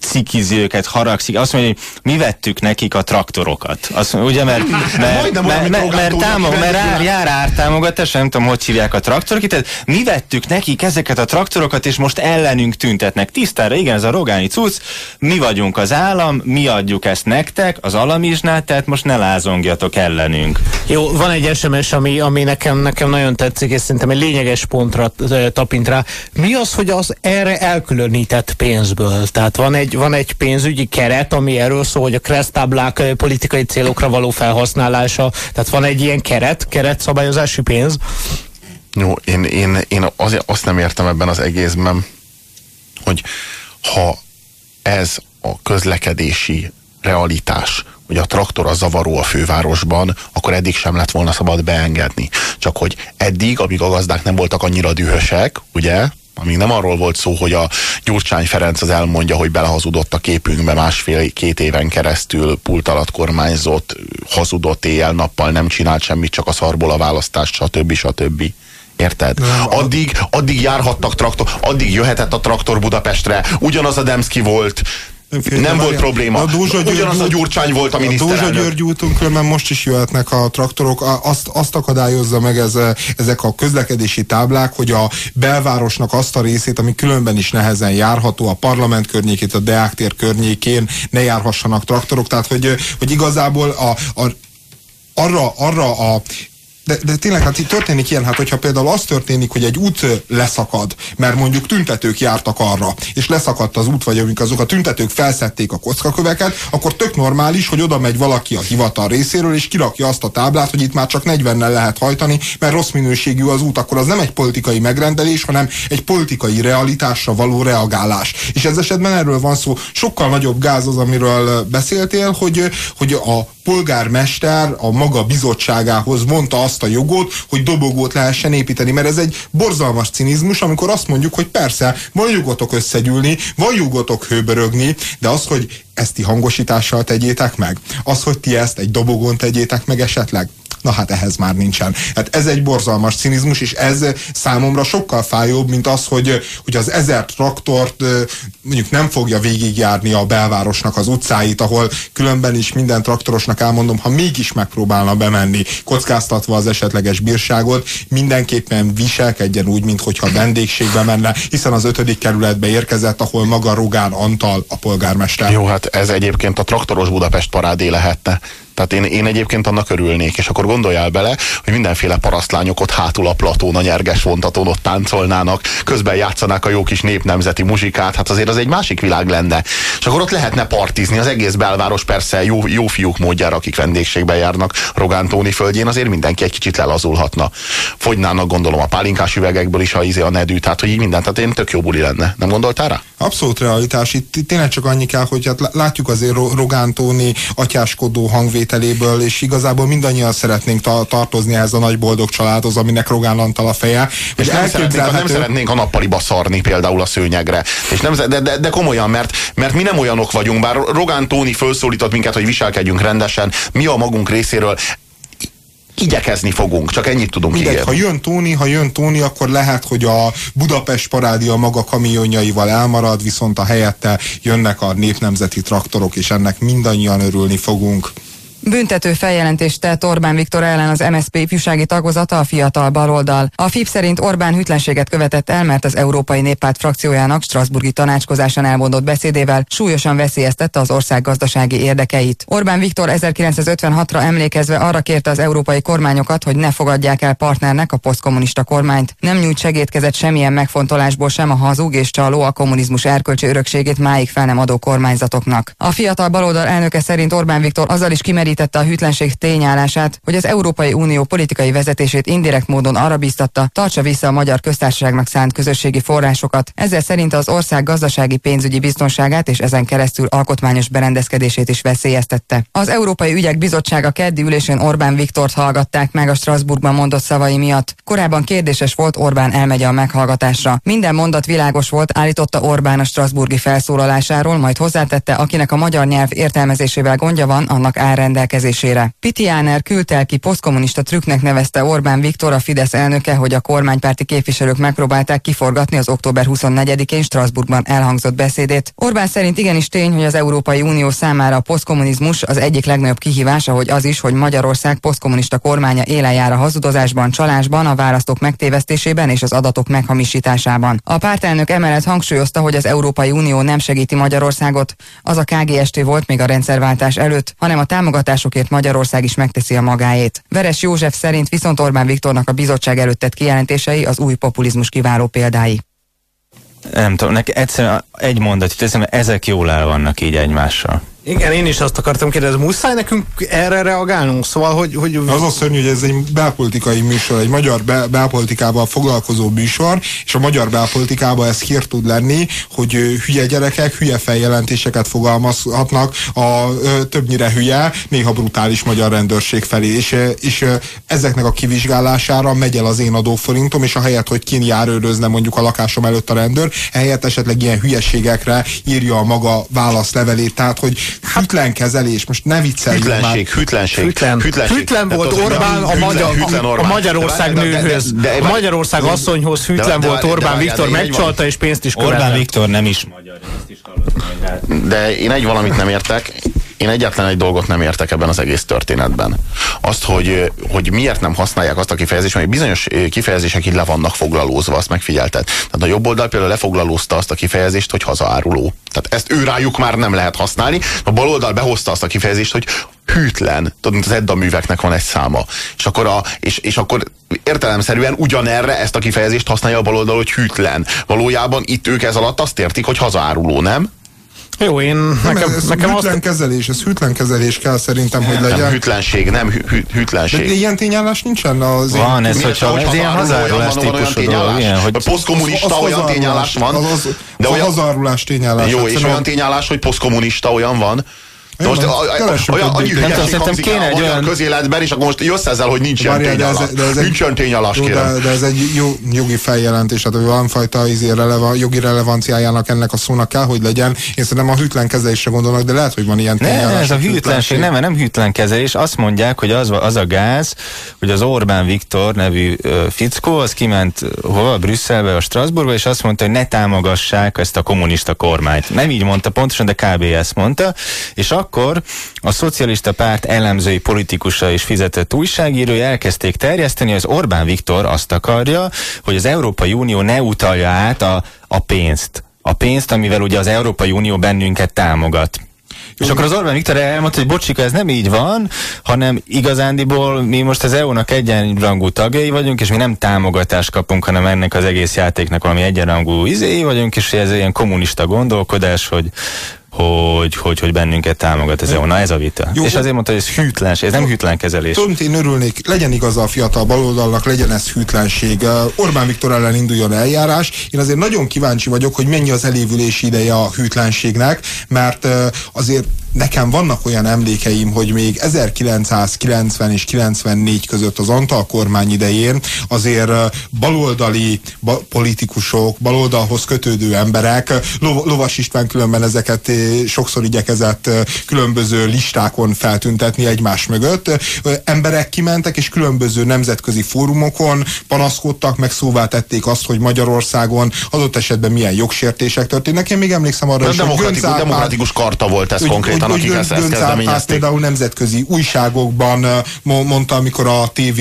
cikizi őket, haragszik. Azt mondja, hogy mi vettük nekik a traktorokat. Azt mondja, ugye, mert, mert, mert, mert, mert, mert, támog, mert ár, jár ártámogatás, nem tudom, hogy hívják a traktorokat, tehát mi vettük nekik ezeket a traktorokat, és most ellenünk tüntetnek. Tisztára, igen, ez a rogáni cucc, mi vagyunk az állam, mi adjuk ezt nektek, az alamizsnát, tehát most ne lázongjatok ellenünk. Jó, van egy SMS, ami, ami nekem, nekem nagyon tetszik, és szerintem egy lényeges pontra tapint rá. Mi az, hogy hogy az erre elkülönített pénzből. Tehát van egy, van egy pénzügyi keret, ami erről szól, hogy a kresztáblák politikai célokra való felhasználása. Tehát van egy ilyen keret, keretszabályozási pénz. Jó, én, én, én azért azt nem értem ebben az egészben, hogy ha ez a közlekedési realitás, hogy a traktor a zavaró a fővárosban, akkor eddig sem lett volna szabad beengedni. Csak hogy eddig, amíg a gazdák nem voltak annyira dühösek, ugye, amíg nem arról volt szó, hogy a Gyurcsány Ferenc az elmondja, hogy belehazudott a képünkbe másfél-két éven keresztül pult alatt kormányzott, hazudott éjjel-nappal, nem csinált semmit, csak a szarból a választást, stb. stb. Érted? Addig, addig járhattak traktor, addig jöhetett a traktor Budapestre, ugyanaz a Demszki volt, Félre, nem volt probléma. A Dózsa György, Ugyanaz a Gyurcsány volt a miniszterelnök. A Dózsa György úton különben most is jöhetnek a traktorok. Azt, azt akadályozza meg ez, ezek a közlekedési táblák, hogy a belvárosnak azt a részét, ami különben is nehezen járható, a parlament környékét, a Deák tér környékén ne járhassanak traktorok. Tehát, hogy, hogy igazából a, a arra, arra a de, de tényleg, hát itt történik ilyen, hát hogyha például az történik, hogy egy út leszakad, mert mondjuk tüntetők jártak arra, és leszakadt az út, vagy amik azok a tüntetők felszették a kockaköveket, akkor tök normális, hogy oda megy valaki a hivatal részéről, és kirakja azt a táblát, hogy itt már csak 40-nel lehet hajtani, mert rossz minőségű az út, akkor az nem egy politikai megrendelés, hanem egy politikai realitásra való reagálás. És ez esetben erről van szó. Sokkal nagyobb gáz az, amiről beszéltél, hogy, hogy a polgármester a maga bizottságához mondta azt a jogot, hogy dobogót lehessen építeni, mert ez egy borzalmas cinizmus, amikor azt mondjuk, hogy persze, van jogotok összegyűlni, van jogotok hőbörögni, de az, hogy ezt ti hangosítással tegyétek meg, az, hogy ti ezt egy dobogón tegyétek meg esetleg, Na hát ehhez már nincsen. Hát ez egy borzalmas cinizmus, és ez számomra sokkal fájóbb, mint az, hogy, hogy az ezer traktort mondjuk nem fogja végigjárni a belvárosnak az utcáit, ahol különben is minden traktorosnak elmondom, ha mégis megpróbálna bemenni, kockáztatva az esetleges bírságot, mindenképpen viselkedjen úgy, mintha vendégségbe menne, hiszen az ötödik kerületbe érkezett, ahol maga Rogán Antal a polgármester. Jó, hát ez egyébként a traktoros Budapest parádé lehette. Tehát én, én egyébként annak örülnék, és akkor gondoljál bele, hogy mindenféle parasztlányok ott hátul a platón, a nyerges vontatón ott táncolnának, közben játszanák a jó kis népnemzeti muzsikát, hát azért az egy másik világ lenne. És akkor ott lehetne partizni, az egész belváros persze jó, jó fiúk módjára, akik vendégségbe járnak Rogán Tóni földjén, azért mindenki egy kicsit lelazulhatna. Fogynának gondolom a pálinkás üvegekből is a, izé, a nedű, tehát hogy így mindent, tehát én tök jó buli lenne. Nem gondoltál rá? Abszolút realitás. Itt tényleg csak annyi kell, hogy hát látjuk azért Rogán Tóni atyáskodó hangvételéből, és igazából mindannyian szeretnénk ta tartozni ehhez a nagy boldog családhoz, aminek Rogán Antal a feje. És nem, szeretnénk, nem szeretnénk a nappaliba szarni például a szőnyegre. És nem, de, de, de komolyan, mert, mert mi nem olyanok vagyunk, bár Rogán Tóni felszólított minket, hogy viselkedjünk rendesen, mi a magunk részéről igyekezni fogunk, csak ennyit tudunk Mindegy, ígérni. Ha jön Tóni, ha jön Tóni, akkor lehet, hogy a Budapest parádia maga kamionjaival elmarad, viszont a helyette jönnek a népnemzeti traktorok, és ennek mindannyian örülni fogunk. Büntető feljelentést tett Orbán Viktor ellen az MSZP ifjúsági tagozata a fiatal baloldal. A FIP szerint Orbán hűtlenséget követett el, mert az Európai Néppárt frakciójának Strasburgi tanácskozásán elmondott beszédével súlyosan veszélyeztette az ország gazdasági érdekeit. Orbán Viktor 1956-ra emlékezve arra kérte az európai kormányokat, hogy ne fogadják el partnernek a posztkommunista kormányt. Nem nyújt segítkezett semmilyen megfontolásból sem a hazug és csaló a kommunizmus erkölcsi örökségét máig fel nem adó kormányzatoknak. A fiatal baloldal elnöke szerint Orbán Viktor azzal is kimeri említette a hűtlenség tényállását, hogy az Európai Unió politikai vezetését indirekt módon arra biztatta, tartsa vissza a magyar köztársaságnak szánt közösségi forrásokat. Ezzel szerint az ország gazdasági pénzügyi biztonságát és ezen keresztül alkotmányos berendezkedését is veszélyeztette. Az Európai Ügyek Bizottsága keddi ülésén Orbán Viktort hallgatták meg a Strasbourgban mondott szavai miatt. Korábban kérdéses volt, Orbán elmegy a meghallgatásra. Minden mondat világos volt, állította Orbán a Strasburgi felszólalásáról, majd hozzátette, akinek a magyar nyelv értelmezésével gondja van, annak áll rendelkezésére. Jáner kültelki posztkommunista trükknek nevezte Orbán Viktor, a Fidesz elnöke, hogy a kormánypárti képviselők megpróbálták kiforgatni az október 24-én Strasbourgban elhangzott beszédét. Orbán szerint igenis tény, hogy az Európai Unió számára a posztkommunizmus az egyik legnagyobb kihívása, hogy az is, hogy Magyarország posztkommunista kormánya élen jár a hazudozásban, csalásban, a választók megtévesztésében és az adatok meghamisításában. A pártelnök emellett hangsúlyozta, hogy az Európai Unió nem segíti Magyarországot, az a KGST volt még a rendszerváltás előtt, hanem a támogatás támogatásokért Magyarország is megteszi a magáét. Veres József szerint viszont Orbán Viktornak a bizottság előtt tett kijelentései az új populizmus kiváló példái. Nem tudom, neki egyszerűen egy mondat, hogy ezek jól el vannak így egymással. Igen, én is azt akartam kérdezni, muszáj nekünk erre reagálnunk? Szóval, hogy... hogy... Az a szörnyű, hogy ez egy belpolitikai műsor, egy magyar be, belpolitikával foglalkozó műsor, és a magyar belpolitikában ez hír tud lenni, hogy hülye gyerekek hülye feljelentéseket fogalmazhatnak a többnyire hülye, néha brutális magyar rendőrség felé, és, és ezeknek a kivizsgálására megy el az én adóforintom, és ahelyett, hogy kin járőrözne mondjuk a lakásom előtt a rendőr, ehelyett esetleg ilyen hülyeségekre írja a maga válaszlevelét, tehát hogy hűtlen kezelés, most ne vicceljünk hűtlenség, már. Hűtlenség, hűtlen, hűtlenség. Hűtlen volt Orbán a, magyar, hűtlen Orbán. a Magyarország nőhöz, a Magyarország asszonyhoz hűtlen volt Orbán Viktor, megcsalta és pénzt is követett. Orbán Viktor nem is magyar, ezt is hallottam. De én egy valamit nem értek, én egyetlen egy dolgot nem értek ebben az egész történetben. Azt, hogy, hogy miért nem használják azt a kifejezést, hogy bizonyos kifejezések így le vannak foglalózva, azt megfigyelted. Tehát a jobb oldal például lefoglalózta azt a kifejezést, hogy hazaáruló. Tehát ezt ő rájuk már nem lehet használni. A bal oldal behozta azt a kifejezést, hogy hűtlen, tudod, mint az Edda műveknek van egy száma. És akkor, a, és, és akkor értelemszerűen ugyanerre ezt a kifejezést használja a baloldal, hogy hűtlen. Valójában itt ők ez alatt azt értik, hogy hazaáruló, nem? Jó, én nem, nekem, ez nekem hűtlen azt... kezelés, ez hűtlen kezelés kell szerintem, hogy legyen. Nem hűtlenség, nem hű, hű, hűtlenség. De ilyen tényállás nincsen az Van, ez, hogyha ez ilyen hazárulás típusú dolog, hogy... Posztkommunista olyan tényállás van. Az, az, de olyan... hazárulás tényállás. Jó, és olyan tényállás, hogy posztkommunista olyan van, de most olyan, annyi hülyeség hangzik el a magyar közéletben, és akkor most jössz ezzel, hogy nincs ilyen tényállás. Nincs ilyen tényállás, kérem. De, ez egy jogi feljelentés, tehát valamifajta izé releva, jogi relevanciájának ennek a szónak kell, hogy legyen. Én szerintem a hűtlen kezelésre gondolnak, de lehet, hogy van ilyen tényállás. Ne, ez a hűtlenség, nem, nem hűtlen kezelés. Azt mondják, hogy az, az a gáz, hogy az Orbán Viktor nevű uh, fickó, az kiment hova, Brüsszelbe, a Strasbourgba, és azt mondta, hogy ne támogassák ezt a kommunista kormányt. Nem így mondta pontosan, de kb. ezt mondta, és akkor akkor a szocialista párt elemzői politikusa és fizetett újságírói elkezdték terjeszteni, az Orbán Viktor azt akarja, hogy az Európai Unió ne utalja át a, a pénzt. A pénzt, amivel ugye az Európai Unió bennünket támogat. És akkor az Orbán Viktor elmondta, hogy bocsika, ez nem így van, hanem igazándiból mi most az EU-nak egyenrangú tagjai vagyunk, és mi nem támogatást kapunk, hanem ennek az egész játéknak valami egyenrangú izéi vagyunk, és ez ilyen kommunista gondolkodás, hogy hogy, hogy, hogy bennünket támogat ez. Na ez a vita. Jó, és azért mondta, hogy ez hűtlenség, ez nem hűtlen kezelés. Tudod, én örülnék, legyen igaz a fiatal baloldalnak, legyen ez hűtlenség. Orbán Viktor ellen induljon eljárás. Én azért nagyon kíváncsi vagyok, hogy mennyi az elévülési ideje a hűtlenségnek, mert azért nekem vannak olyan emlékeim, hogy még 1990 és 94 között az Antal kormány idején azért baloldali ba politikusok, baloldalhoz kötődő emberek, Lo Lovas István különben ezeket sokszor igyekezett különböző listákon feltüntetni egymás mögött. Emberek kimentek, és különböző nemzetközi fórumokon panaszkodtak, meg szóvá tették azt, hogy Magyarországon adott esetben milyen jogsértések történnek. Én még emlékszem arra, hogy demokratikus, demokratikus karta volt ez konkrétan, úgy, akik ezt, ezt kezdeményezték. például nemzetközi újságokban mondta, amikor a TV,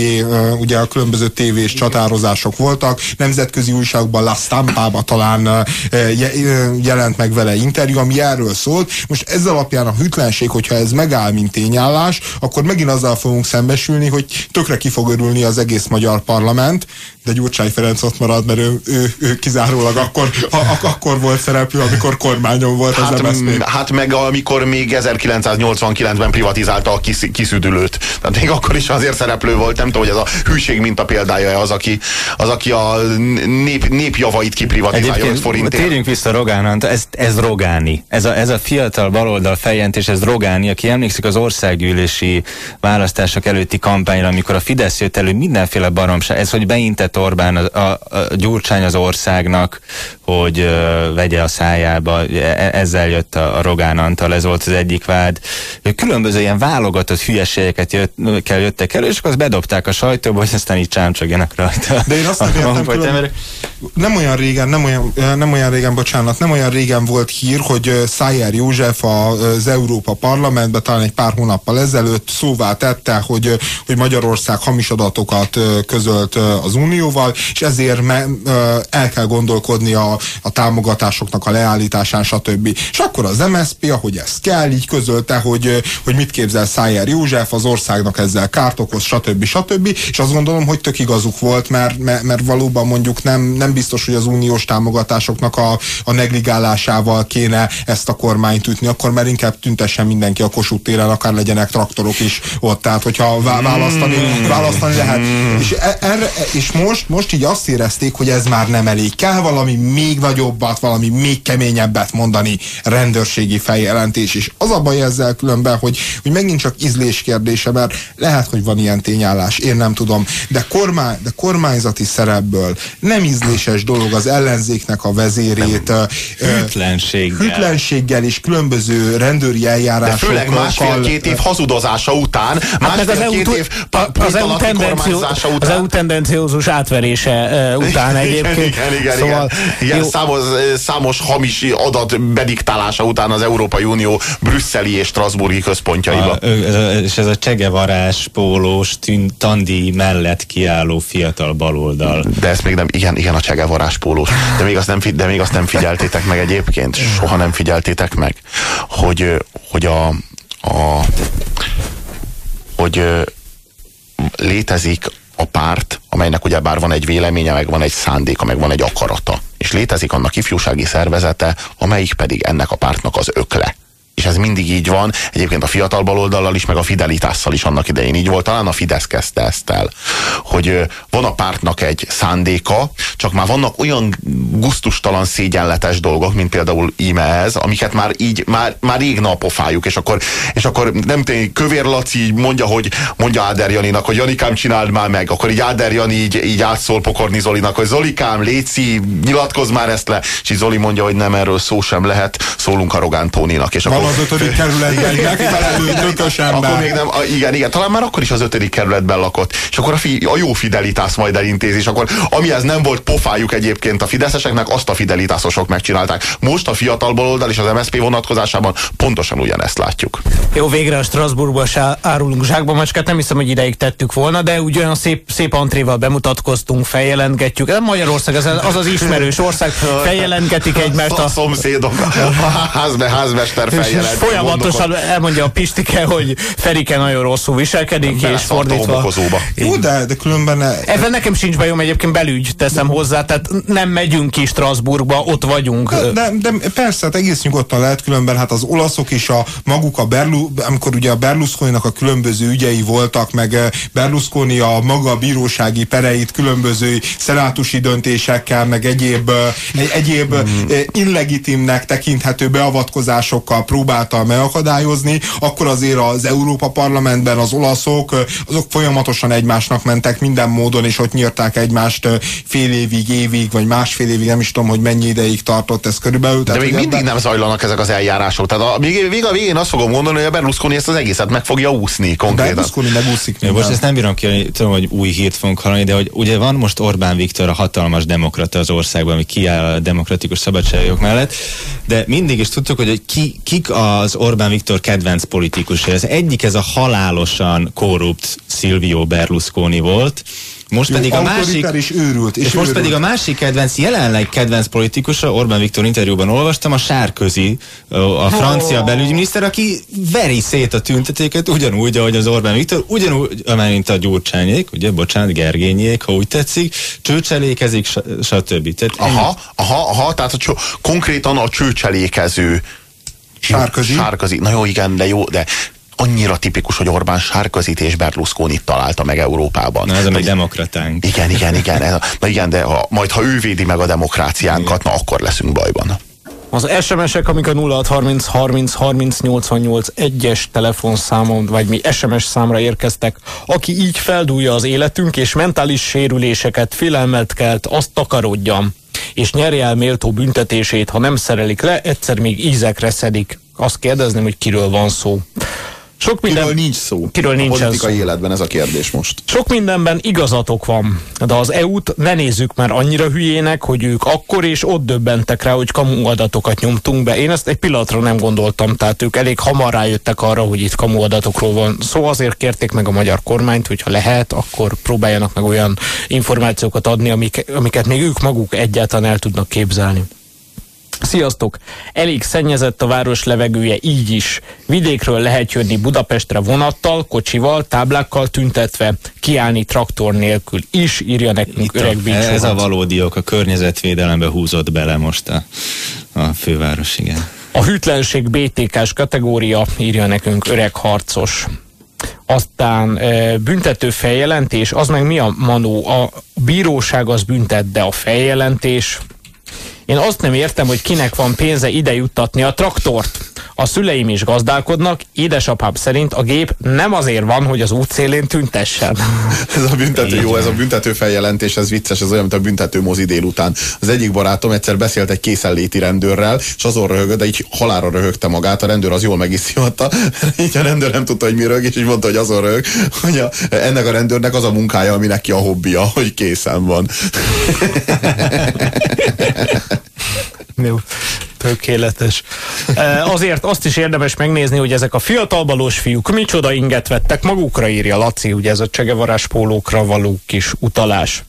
ugye a különböző tévés csatározások voltak, nemzetközi újságokban La Stampába talán jelent meg vele interjú, ami erről szólt. Most ez alapján a hűtlenség, hogyha ez megáll, mint tényállás, akkor megint azzal fogunk szembesülni, hogy tökre ki fog örülni az egész magyar parlament, de Gyurcsány Ferenc ott marad, mert ő, ő, ő kizárólag akkor, a, akkor volt szereplő, amikor kormányon volt hát, az MSZP. Hát meg amikor még 1989-ben privatizálta a kis, kiszüdülőt. Tehát még akkor is azért szereplő volt, nem tudom, hogy ez a hűség minta példája az, aki, az, aki a nép, népjavait kiprivatizálja forintért. Térjünk vissza Rogánant, ez, ez Rogáni. Ez a, ez a fiatal baloldal feljelentés, ez Rogáni, aki emlékszik az országgyűlési választások előtti kampányra, amikor a Fidesz jött elő mindenféle baromság. Ez, hogy beintett ígért Orbán, a, a, a Gyurcsány az országnak, hogy ö, vegye a szájába, e, ezzel jött a, a Rogán Antal, ez volt az egyik vád. Különböző ilyen válogatott hülyeségeket jött, kell jöttek elő, és akkor azt bedobták a sajtóba, hogy aztán így csámcsogjanak rajta. De én azt nem értem, külön, nem olyan régen, nem olyan, nem olyan régen, bocsánat, nem olyan régen volt hír, hogy Szájer József az Európa Parlamentben talán egy pár hónappal ezelőtt szóvá tette, hogy, hogy Magyarország hamis adatokat közölt az Unióval, és ezért me, el kell gondolkodni a, a támogatásoknak a leállításán, stb. És akkor az MSZP, ahogy ez kell, így közölte, hogy, hogy mit képzel Szájer József, az országnak ezzel kárt okoz, stb. stb. És azt gondolom, hogy tök igazuk volt, mert, mert, mert valóban mondjuk nem, nem biztos, hogy az uniós támogatásoknak a, a negligálásával kéne ezt a kormányt ütni, akkor már inkább tüntessen mindenki a Kossuth téren, akár legyenek traktorok is ott, tehát hogyha választani, mm. választani lehet. És, e, erre, és most, most így azt érezték, hogy ez már nem elég. Kell valami még nagyobbat, valami még keményebbet mondani, rendőrségi feljelentés, és az a baj ezzel különben, hogy, hogy megint csak ízlés kérdése, mert lehet, hogy van ilyen tényállás, én nem tudom, de, kormány, de kormányzati szerepből nem ízlés ízléses dolog az ellenzéknek a vezérét hűtlenséggel. hűtlenséggel és különböző rendőri eljárásokkal. De főleg másfél-két év hazudozása után, hát EU, év az EU tendenciózus átverése után egyébként. igen, igen, szóval, igen. igen számos, számos hamis adat bediktálása után az Európai Unió brüsszeli és strasburgi központjaiba. A, és ez a csegevarás pólós tandi mellett kiálló fiatal baloldal. De ezt még nem, igen, igen, a csegevarás pólós. De még, azt nem, de még azt nem figyeltétek meg egyébként, soha nem figyeltétek meg, hogy, hogy a, a hogy létezik a párt, amelynek ugye bár van egy véleménye, meg van egy szándéka, meg van egy akarata. És létezik annak ifjúsági szervezete, amelyik pedig ennek a pártnak az ökle és ez mindig így van. Egyébként a fiatal baloldallal is, meg a Fidelitásszal is annak idején így volt. Talán a Fidesz kezdte ezt el, hogy van a pártnak egy szándéka, csak már vannak olyan guztustalan, szégyenletes dolgok, mint például íme ez, amiket már így, már, már rég napofáljuk, és akkor, és akkor nem tudom, Kövér Laci mondja, hogy mondja Áder Janinak, hogy Janikám csináld már meg, akkor így Áder Jani így, így átszól Pokorni Zolinak, hogy Zolikám, Léci, nyilatkozz már ezt le, és Zoli mondja, hogy nem erről szó sem lehet, szólunk a Rogán Tóninak, és akkor az ötödik kerületben megfelelő tökös ember. Akkor még nem, igen, igen, talán már akkor is az ötödik kerületben lakott. És akkor a, fi, a jó fidelitász majd elintézi, és akkor amihez nem volt pofájuk egyébként a fideszeseknek, azt a fidelitászosok megcsinálták. Most a fiatal baloldal és az MSZP vonatkozásában pontosan ugyanezt látjuk. Jó, végre a Strasbourgba se árulunk zsákba macskát, nem hiszem, hogy ideig tettük volna, de úgy olyan szép, szép antréval bemutatkoztunk, feljelentgetjük. Ez Magyarország, az az, az ismerős ország, feljelentgetik egymást. A, a szomszédok, a házme, házmester feljel kell Folyamatosan elmondja a Pistike, hogy Ferike nagyon rosszul viselkedik, és fordítva. Jó, de, de különben... Ne... Ebben nekem sincs bajom, egyébként belügy teszem hozzá, tehát nem megyünk ki Strasbourgba, ott vagyunk. De, de, de persze, hát egész nyugodtan lehet, különben hát az olaszok is a maguk a Berlu, amikor ugye a Berlusconi-nak a különböző ügyei voltak, meg eh, Berlusconi a maga bírósági pereit különböző szenátusi döntésekkel, meg egyéb, eh, egyéb mm. illegitimnek tekinthető beavatkozásokkal próbálta megakadályozni, akkor azért az Európa Parlamentben az olaszok, azok folyamatosan egymásnak mentek minden módon, és ott nyírták egymást fél évig, évig, vagy másfél évig, nem is tudom, hogy mennyi ideig tartott ez körülbelül. De még mindig ebben... nem zajlanak ezek az eljárások. Tehát a, még, még a végén azt fogom mondani, hogy a Berlusconi ezt az egészet meg fogja úszni konkrétan. Berlusconi megúszik. Ja, most ezt nem bírom ki, tudom, hogy új hírt fogunk hallani, de hogy ugye van most Orbán Viktor a hatalmas demokrata az országban, ami kiáll a demokratikus szabadságok mellett, de mindig is tudtuk, hogy ki, kik az Orbán Viktor kedvenc politikusai. Az egyik ez a halálosan korrupt Silvio Berlusconi volt, most pedig a másik, is őrült, és, és most pedig a másik kedvenc, jelenleg kedvenc politikusa, Orbán Viktor interjúban olvastam, a Sárközi, a francia oh. belügyminiszter, aki veri szét a tüntetéket, ugyanúgy, ahogy az Orbán Viktor, ugyanúgy, amint a Gyurcsányék, ugye, bocsánat, Gergényék, ha úgy tetszik, csőcselékezik, stb. Tehát aha, aha, aha, tehát a cső, konkrétan a csőcselékező Sárközi. Sárközi. Na jó, igen, de jó, de annyira tipikus, hogy Orbán Sárközit és berlusconi találta meg Európában. Na, ez a mi demokratánk. Igen, igen, igen. Na igen, de ha, majd ha ő védi meg a demokráciánkat, na akkor leszünk bajban. Az SMS-ek, amik a 0630 30 30 88 egyes telefonszámon, vagy mi SMS számra érkeztek, aki így feldúlja az életünk, és mentális sérüléseket, félelmet kelt, azt takarodjam, és nyerje el méltó büntetését, ha nem szerelik le, egyszer még ízekre szedik. Azt kérdezném, hogy kiről van szó. Sok minden... Kiről nincs szó Kiről nincs a politikai ez. életben ez a kérdés most. Sok mindenben igazatok van, de az EU-t ne nézzük már annyira hülyének, hogy ők akkor és ott döbbentek rá, hogy kamu adatokat nyomtunk be. Én ezt egy pillanatra nem gondoltam, tehát ők elég hamar rájöttek arra, hogy itt kamu adatokról van szó. Szóval azért kérték meg a magyar kormányt, hogy ha lehet, akkor próbáljanak meg olyan információkat adni, amik, amiket még ők maguk egyáltalán el tudnak képzelni. Sziasztok! Elég szennyezett a város levegője így is. Vidékről lehet jönni Budapestre vonattal, kocsival, táblákkal tüntetve, kiállni traktor nélkül is, írja nekünk Itt öreg a, Ez a valódi ok, a környezetvédelembe húzott bele most a, a főváros, igen. A hűtlenség BTK-s kategória, írja nekünk öreg harcos. Aztán e, büntető feljelentés, az meg mi a manó? A bíróság az büntet, de a feljelentés én azt nem értem, hogy kinek van pénze ide juttatni a traktort. A szüleim is gazdálkodnak, édesapám szerint a gép nem azért van, hogy az útszélén tüntessen. ez a büntető, jó, ez a büntető feljelentés, ez vicces, ez olyan, mint a büntető mozi délután. Az egyik barátom egyszer beszélt egy készenléti rendőrrel, és azon röhögött, de így halára röhögte magát, a rendőr az jól megisziotta, így a rendőr nem tudta, hogy mi röhög, és így mondta, hogy azon röhög, hogy a, ennek a rendőrnek az a munkája, ami neki a hobbija, hogy készen van. Jó, tökéletes. E, azért azt is érdemes megnézni, hogy ezek a fiatalbalós fiúk micsoda inget vettek magukra, írja Laci, ugye ez a csegevarás pólókra való kis utalás.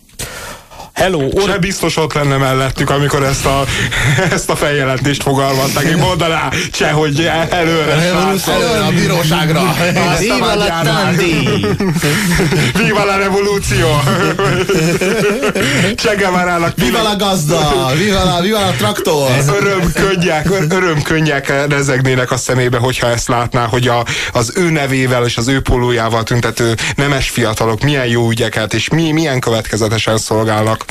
Hello, or... Se biztos ott lenne mellettük, amikor ezt a, ezt a feljelentést fogalmazták. Én mondaná, se, hogy előre. Előre a bíróságra. Viva la tandi! Viva la revolúció! Csegevárának. Viva la gazda! Viva la, viva la traktor! Örömkönnyek, örömkönnyek rezegnének a szemébe, hogyha ezt látná, hogy a, az ő nevével és az ő polójával tüntető nemes fiatalok milyen jó ügyeket és mi, milyen következetesen szolgálnak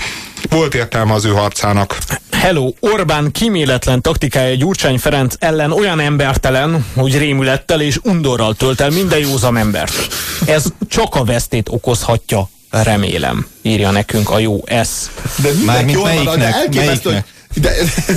volt értelme az ő harcának. Hello, Orbán kíméletlen taktikája Gyurcsány Ferenc ellen olyan embertelen, hogy rémülettel és undorral tölt el minden józan embert. Ez csak a vesztét okozhatja, remélem, írja nekünk a jó S. De Mármint melyiknek? De elképesztő, de,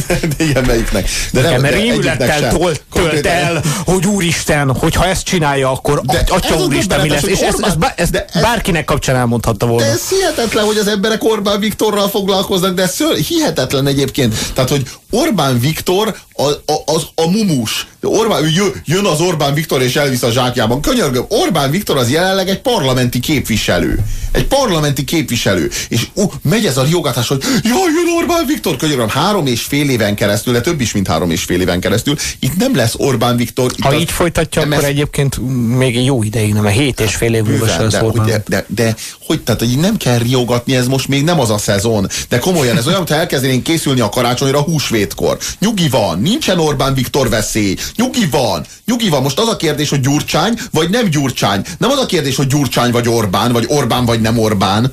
de, de igen, melyiknek? De nem, mert rémülettel tölt, tölt el, hogy úristen, hogyha ezt csinálja, akkor de atya úristen mi lesz. És ezt, ezt, ezt, ezt bárkinek kapcsán elmondhatta volna. De ez hihetetlen, hogy az emberek Orbán Viktorral foglalkoznak, de ez hihetetlen egyébként. Tehát, hogy Orbán Viktor a, a, az, a mumus. Orbán, jön az Orbán Viktor és elvisz a zsákjában. Könyörgöm, Orbán Viktor az jelenleg egy parlamenti képviselő. Egy parlamenti képviselő. És uh, megy ez a riogatás, hogy jaj, jön Orbán Viktor, könyörgöm, három és fél éven keresztül, de több is, mint három és fél éven keresztül. Itt nem lesz Orbán Viktor. Itt ha az, így folytatja, MS... akkor egyébként még jó ideig, nem, a hét és fél év múlva de, de, de, de, hogy, tehát, hogy nem kell riogatni, ez most még nem az a szezon. De komolyan, ez olyan, mintha elkezdenénk készülni a karácsonyra húsvétkor. Nyugi van, nincsen Orbán Viktor veszély. Nyugi van, nyugi van. Most az a kérdés, hogy Gyurcsány vagy nem Gyurcsány. Nem az a kérdés, hogy Gyurcsány vagy Orbán, vagy Orbán vagy nem Orbán.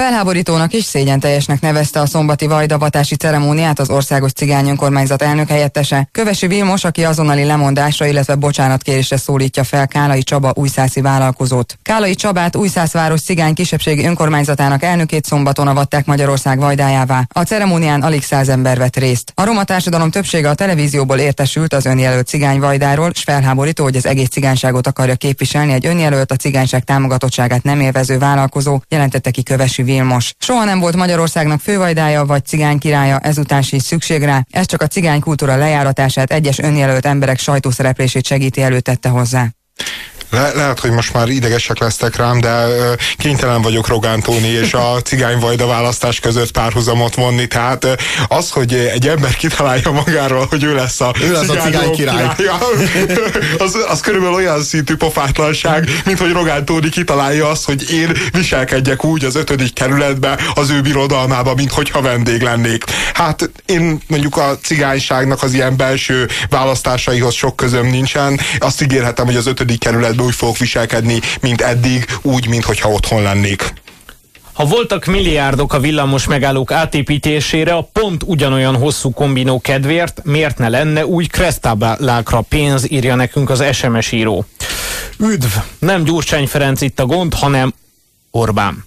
Felháborítónak és szégyenteljesnek nevezte a szombati vajdavatási ceremóniát az országos cigány önkormányzat elnök helyettese. Kövesi Vilmos, aki azonnali lemondásra, illetve bocsánatkérésre szólítja fel Kálai Csaba újszászi vállalkozót. Kálai Csabát újszászváros cigány kisebbségi önkormányzatának elnökét szombaton avatták Magyarország vajdájává. A ceremónián alig száz ember vett részt. A roma társadalom többsége a televízióból értesült az önjelölt cigány vajdáról, és felháborító, hogy az egész cigányságot akarja képviselni egy önjelölt a cigányság támogatottságát nem élvező vállalkozó, jelentette ki Kövesi Vilmos. Soha nem volt Magyarországnak fővajdája vagy cigány királya, ezután is szükség rá, ez csak a cigány kultúra lejáratását, egyes önjelölt emberek sajtószereplését segíti előtette hozzá. Le, lehet, hogy most már idegesek lesztek rám, de ö, kénytelen vagyok Rogán Tóni és a cigányvajda választás között párhuzamot vonni. Tehát ö, az, hogy egy ember kitalálja magáról, hogy ő lesz a, ő lesz a cigány király. Királya, az, az körülbelül olyan szintű pofátlanság, mint hogy Rogán Tóni kitalálja azt, hogy én viselkedjek úgy az ötödik kerületbe, az ő birodalmába, mint hogyha vendég lennék. Hát én mondjuk a cigányságnak az ilyen belső választásaihoz sok közöm nincsen. Azt ígérhetem, hogy az ötödik kerületben úgy fogok viselkedni, mint eddig, úgy, mintha otthon lennék. Ha voltak milliárdok a villamos megállók átépítésére, a pont ugyanolyan hosszú kombinó kedvéért miért ne lenne új kresztáblákra pénz, írja nekünk az SMS író. Üdv! Nem Gyurcsány Ferenc itt a gond, hanem Orbán.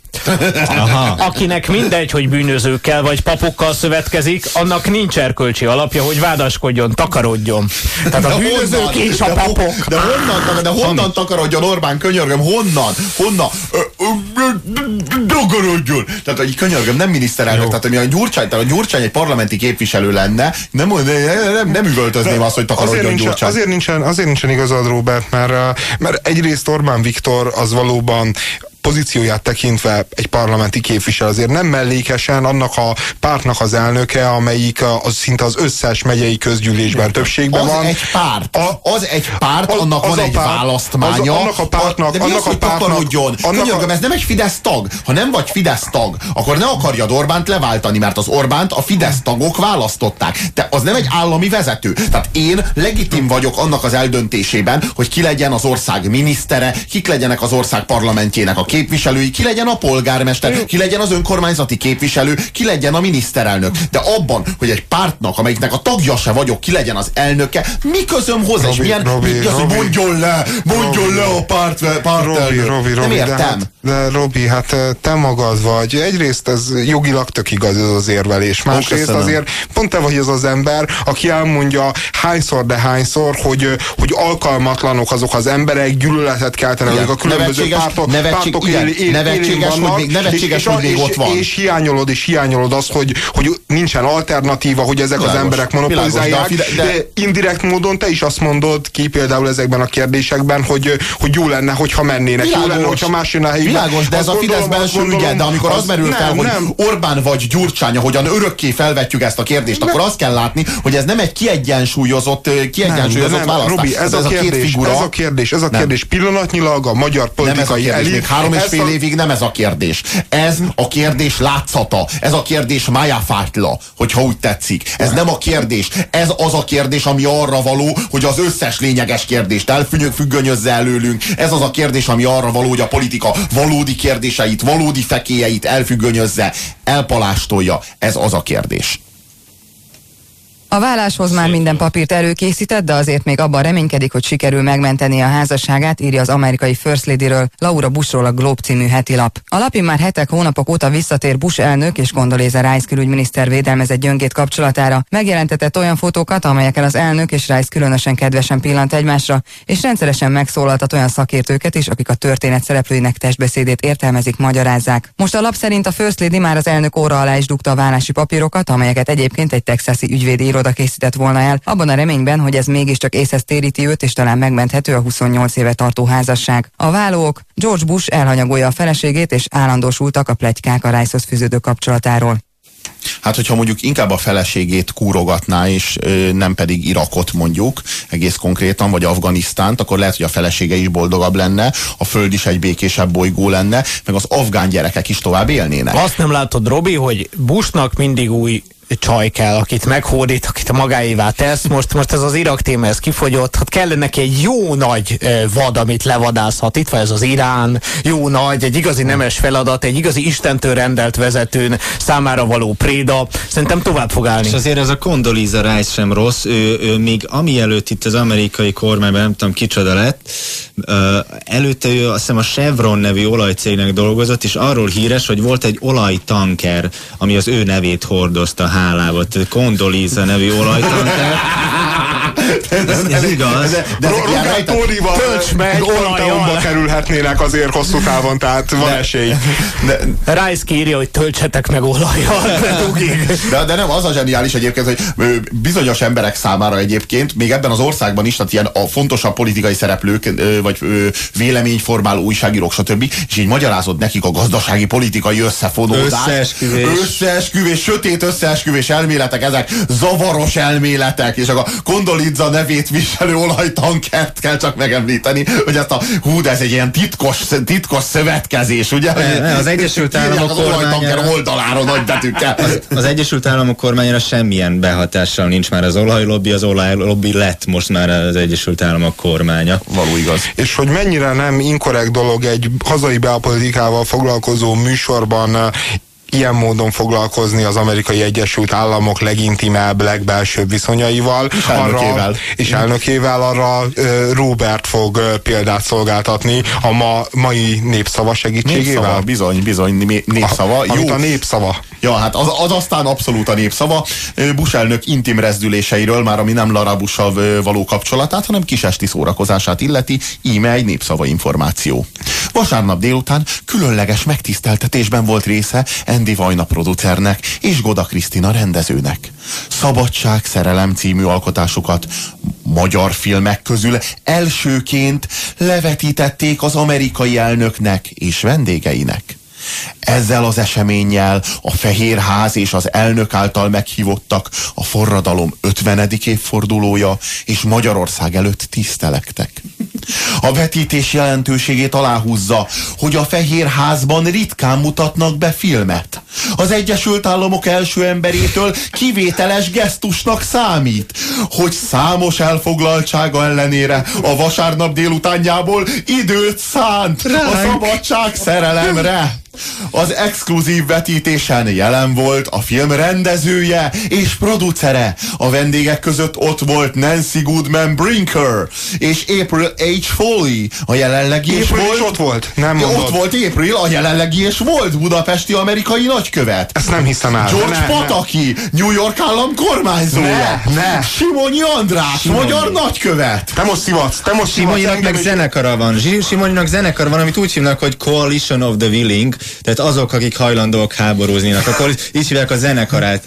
Aha. Akinek mindegy, hogy bűnözőkkel vagy papokkal szövetkezik, annak nincs erkölcsi alapja, hogy vádaskodjon, takarodjon. Tehát a bűnözők és a papok. De honnan, de honnan takarodjon Orbán, könyörgöm, honnan? Honnan? Takarodjon! Tehát, hogy könyörgöm, nem miniszterelnök, tehát, hogy a Gyurcsány, tehát a Gyurcsány egy parlamenti képviselő lenne, nem, nem, nem üvöltözném azt, hogy takarodjon azért nincsen, Gyurcsány. Azért nincsen, azért nincsen igazad, Robert, mert, mert egyrészt Orbán Viktor az valóban pozícióját tekintve egy parlamenti képviselő azért nem mellékesen annak a pártnak az elnöke, amelyik az szinte az összes megyei közgyűlésben többségben az van. Egy párt. A, az egy párt, az, annak az van egy párt, választmánya. Az, annak a pártnak, de mi annak az, hogy a pártnak? Könyörgöm, a... ez nem egy Fidesz tag. Ha nem vagy Fidesz tag, akkor ne akarjad Orbánt leváltani, mert az Orbánt a Fidesz tagok választották. De az nem egy állami vezető. Tehát én legitim vagyok annak az eldöntésében, hogy ki legyen az ország minisztere, kik legyenek az ország parlamentjének a képviselői, ki legyen a polgármester, ki legyen az önkormányzati képviselő, ki legyen a miniszterelnök. De abban, hogy egy pártnak, amelyiknek a tagja se vagyok, ki legyen az elnöke, mi közöm hozzá, és milyen, Robi, mi az, hogy mondjon le, mondjon Robi, le a párt, párt Robi, Robi, Robi, Nem értem. De, hát, de Robi, hát te magad vagy. Egyrészt ez jogilag tök igaz ez az érvelés. Másrészt azért pont te vagy az az ember, aki elmondja hányszor, de hányszor, hogy, hogy alkalmatlanok azok az emberek, gyűlöletet keltenek a különböző pártok, pártok igen, él, nevetséges, vannak, hogy még, nevetséges, és, hogy még ott van. És hiányolod, és hiányolod azt, hogy, hogy nincsen alternatíva, hogy ezek világos, az emberek monopolizálják. De, de, de indirekt módon te is azt mondod ki például ezekben a kérdésekben, hogy, hogy jó lenne, hogyha mennének. Világos, jó lenne, hogyha más jön a helyükben. Világos, de ez a Fidesz belső ügye, de amikor az, az merül nem, fel, hogy nem. Orbán vagy Gyurcsány, ahogyan örökké felvetjük ezt a kérdést, nem. akkor azt kell látni, hogy ez nem egy kiegyensúlyozott, kiegyensúlyozott nem, választás. Robi, ez, ez, a kérdés, a figura, ez a kérdés, ez a kérdés pillanatnyilag a magyar politikai elit. Három és fél évig nem ez a kérdés. Ez a kérdés látszata. Ez a kérdés májáfátla, hogyha úgy tetszik. Ez nem a kérdés. Ez az a kérdés, ami arra való, hogy az összes lényeges kérdést elfüggönyözze előlünk. Ez az a kérdés, ami arra való, hogy a politika valódi kérdéseit, valódi fekélyeit elfüggönyözze, elpalástolja. Ez az a kérdés. A válláshoz már minden papírt előkészített, de azért még abban reménykedik, hogy sikerül megmenteni a házasságát, írja az amerikai First Lady-ről Laura Bushról a Globe című heti lap. A lapin már hetek, hónapok óta visszatér Bush elnök és Condoleezza Rice külügyminiszter védelmezett gyöngét kapcsolatára. Megjelentetett olyan fotókat, amelyekkel az elnök és Rice különösen kedvesen pillant egymásra, és rendszeresen megszólaltat olyan szakértőket is, akik a történet szereplőinek testbeszédét értelmezik, magyarázzák. Most a lap szerint a First Lady már az elnök óra alá is dugta a vállási papírokat, amelyeket egyébként egy texasi ügyvédi iroda készített volna el, abban a reményben, hogy ez mégiscsak észhez téríti őt, és talán megmenthető a 28 éve tartó házasság. A válók George Bush elhanyagolja a feleségét, és állandósultak a plegykák a Rice-hoz fűződő kapcsolatáról. Hát, hogyha mondjuk inkább a feleségét kúrogatná, és ö, nem pedig Irakot mondjuk, egész konkrétan, vagy Afganisztánt, akkor lehet, hogy a felesége is boldogabb lenne, a föld is egy békésebb bolygó lenne, meg az afgán gyerekek is tovább élnének. Azt nem látod, Robi, hogy Bushnak mindig új csaj kell, akit meghódít, akit a magáévá tesz. Most, most ez az Irak téma, ez kifogyott. Hát kellene neki egy jó nagy vad, amit levadászhat. Itt van ez az Irán, jó nagy, egy igazi nemes feladat, egy igazi istentől rendelt vezetőn számára való préda. Szerintem tovább fog állni. És azért ez a Condoleezza Rice sem rossz. Ő, ő még amielőtt itt az amerikai kormányban, nem tudom kicsoda lett, előtte ő azt hiszem a Chevron nevű olajcégnek dolgozott, és arról híres, hogy volt egy olajtanker, ami az ő nevét hordozta hálába. Kondolíza nevű olajtanker. Ez, ez igaz. De, de Tórival meg olajjal kerülhetnének azért hosszú távon, tehát van de, esély. De, Rice kírja, hogy töltsetek meg olajjal. De, de nem, az a zseniális egyébként, hogy bizonyos emberek számára egyébként, még ebben az országban is, tehát ilyen a fontosabb politikai szereplők, vagy véleményformáló újságírók, stb. És így magyarázod nekik a gazdasági politikai összefonódást. Összeesküvés. Összeesküvés, sötét összeesküvés elméletek, ezek zavaros elméletek, és akkor Kondolidza nevét viselő olajtankert kell csak megemlíteni, hogy ezt a hú, de ez egy ilyen titkos, titkos szövetkezés, ugye? Ne, ne, az Egyesült Államok az olajtanker oldalára nagy betűkkel. Az, az Egyesült Államok kormányára semmilyen behatással nincs már az olajlobbi, az olajlobbi lett most már az Egyesült Államok kormánya. Való igaz. És hogy mennyire nem inkorrekt dolog egy hazai belpolitikával foglalkozó műsorban ilyen módon foglalkozni az amerikai Egyesült Államok legintimebb, legbelsőbb viszonyaival. És elnökével. Arra, és elnökével arra Robert fog példát szolgáltatni a ma, mai népszava segítségével. Népszava, bizony, bizony, népszava. A, Jó. a népszava. Ja, hát az, az aztán abszolút a népszava. Bush elnök intim rezdüléseiről, már ami nem Lara Bush-sal való kapcsolatát, hanem kisesti szórakozását illeti, íme egy népszava információ. Vasárnap délután különleges megtiszteltetésben volt része Andy Vajna producernek és Goda Krisztina rendezőnek. Szabadság, szerelem című alkotásukat magyar filmek közül elsőként levetítették az amerikai elnöknek és vendégeinek. Ezzel az eseménnyel a Fehérház és az elnök által meghívottak a forradalom 50. évfordulója és Magyarország előtt tisztelektek. A vetítés jelentőségét aláhúzza, hogy a Fehérházban ritkán mutatnak be filmet. Az Egyesült Államok első emberétől kivételes gesztusnak számít, hogy számos elfoglaltsága ellenére a vasárnap délutánjából időt szánt a szabadság szerelemre. Az exkluzív vetítésen jelen volt a film rendezője és producere. A vendégek között ott volt Nancy Goodman Brinker és April H. Foley. A jelenlegi és volt. ott volt? Nem mondod. Ott volt April, a jelenlegi és volt budapesti amerikai nagykövet. Ezt nem hiszem el. George ne, Pataki, ne. New York állam kormánysója. Ne, ne. Simonyi András, Simonyi. magyar nagykövet. Te most szivatsz, te most Simonyinak meg zenekara van. Simonyinak zenekar van, amit úgy hívnak, hogy Coalition of the Willing, tehát azok, akik hajlandóak háborúzninak, akkor így hívják a zenekarát.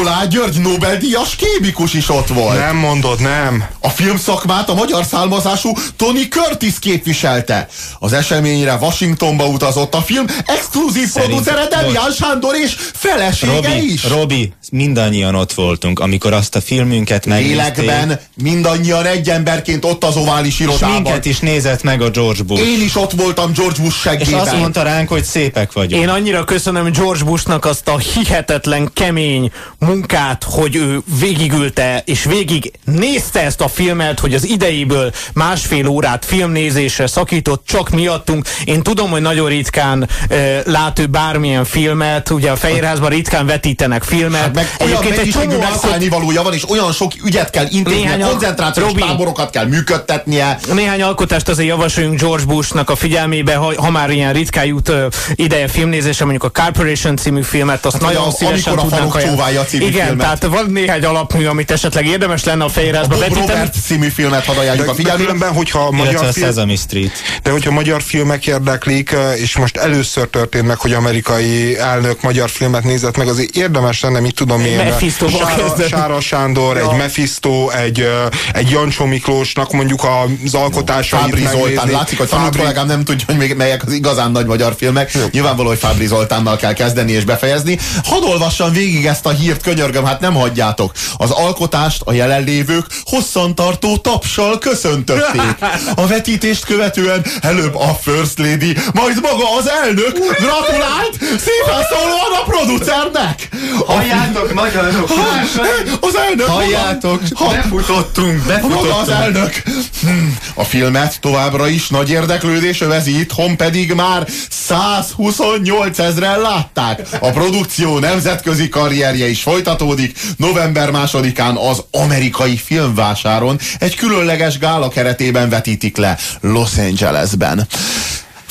Olá György Nobel-díjas kémikus is ott volt. Nem mondod, nem. A filmszakmát a magyar származású Tony Curtis képviselte. Az eseményre Washingtonba utazott a film exkluzív producere Demián Sándor és felesége Robi, is. Robi, mindannyian ott voltunk, amikor azt a filmünket megnézték. Lélekben mindannyian egy emberként ott az ovális irodában. És minket is nézett meg a George Bush. Én is ott voltam George Bush seggében. És azt mondta ránk, hogy szépek vagyunk. Én annyira köszönöm George Bushnak azt a hihetetlen kemény munkát, hogy ő végigülte és végig nézte ezt a filmet, hogy az idejéből másfél órát filmnézésre szakított csak miattunk. Én tudom, hogy nagyon ritkán e, lát ő bármilyen filmet, ugye a Fehérházban ritkán vetítenek filmet. Hát meg olyan mennyiségű megszállni valója van, és olyan sok ügyet kell intézni, koncentrációs Robi, táborokat kell működtetnie. Néhány alkotást azért javasoljunk George Bushnak a figyelmébe, ha, ha már ilyen ritkán jut ideje filmnézése, mondjuk a Corporation című filmet, azt hát, nagyon a, szívesen tudnánk a című Igen, filmet. tehát van néhány alapmű, amit esetleg érdemes lenne a fejrázba a vetíteni. Robert című filmet hadd ajánljuk a figyelmében, hogyha a magyar film... Sesame Street. De hogyha magyar filmek érdeklik, és most először történt meg, hogy amerikai elnök magyar filmet nézett meg, azért érdemes lenne, mit tudom én, Sára, Sára Sándor, ja. egy Mephisto, egy, egy Jancsó Miklósnak mondjuk az alkotásait Fábri Zoltán, látszik, hogy Fábri... kollégám nem tudja, hogy még melyek az igazán nagy magyar filmek. Nyilvánvaló, hogy Fábri Zoltánnal kell kezdeni és befejezni. Hadd olvassam végig ezt a hírt, könyörgöm, hát nem hagyjátok. Az alkotást a jelenlévők hosszantartó tapsal köszöntötték. A vetítést követően előbb a First Lady, majd maga az elnök gratulált szépen szólóan a producernek. Halljátok, magyarok! Az elnök! Halljátok, ha, befutottunk, befutottunk. Maga az elnök! Hmm. A filmet továbbra is nagy érdeklődés övezi, itthon pedig már 128 ezeren látták. A produkció nemzetközi karrierje is folytatódik. November másodikán az amerikai filmvásáron egy különleges gála keretében vetítik le Los Angelesben.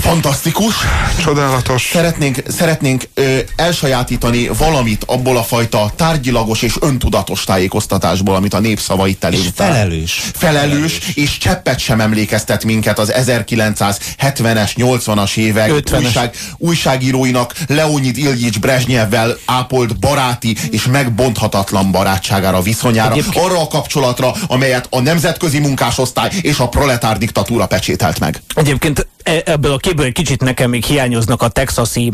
Fantasztikus. Csodálatos. Szeretnénk, szeretnénk ö, elsajátítani valamit abból a fajta tárgyilagos és öntudatos tájékoztatásból, amit a népszava itt És felelős. Felelős, felelős, és cseppet sem emlékeztet minket az 1970-es, 80-as évek újság, újságíróinak Leonid Ilyics Brezsnyevvel ápolt baráti és megbonthatatlan barátságára, viszonyára, Egyébként... arra a kapcsolatra, amelyet a nemzetközi munkásosztály és a proletár diktatúra pecsételt meg. Egyébként ebből a képből egy kicsit nekem még hiányoznak a texasi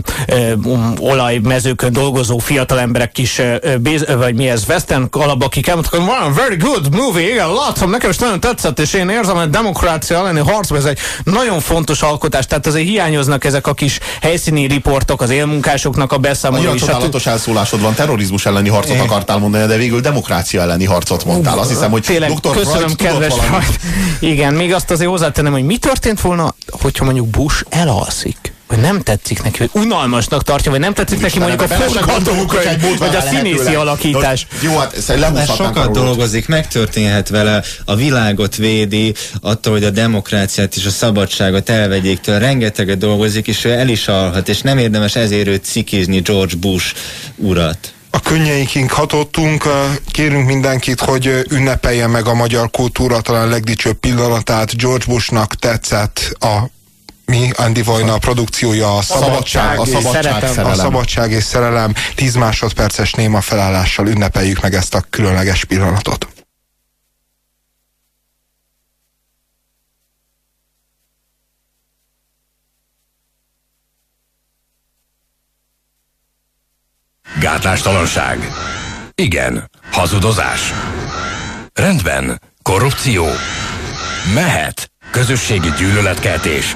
um, olajmezőkön dolgozó fiatal emberek kis, uh, béz, vagy mi ez, western alapba, akik elmondtak, hogy wow, very good movie, igen, látom, nekem is nagyon tetszett, és én érzem, hogy a demokrácia elleni harcban ez egy nagyon fontos alkotás, tehát azért hiányoznak ezek a kis helyszíni riportok, az élmunkásoknak a beszámolói. Nagyon csodálatos elszólásod van, terrorizmus elleni harcot é. akartál mondani, de végül demokrácia elleni harcot mondtál. Azt hiszem, hogy Tényleg, Dr. köszönöm, kedves Igen, még azt azért hozzátenem, hogy mi történt volna, hogyha mondjuk Bush elalszik hogy nem tetszik neki, hogy unalmasnak tartja, vagy nem tetszik neki mondjuk a forgatókönyv, vagy a színészi alakítás. Jó, hát sokat dolgozik, megtörténhet vele, a világot védi, attól, hogy a demokráciát és a szabadságot elvegyék tőle, rengeteget dolgozik, és ő el is alhat, és nem érdemes ezért őt cikizni George Bush urat a könnyeinkink hatottunk, kérünk mindenkit, hogy ünnepelje meg a magyar kultúra talán legdicsőbb pillanatát. George Bushnak tetszett a mi Andy Vajna a produkciója a szabadság, a szabadság, és a szabadság és szerelem 10 másodperces néma felállással ünnepeljük meg ezt a különleges pillanatot. Gátlástalanság. Igen. Hazudozás. Rendben. Korrupció. Mehet. Közösségi gyűlöletkeltés.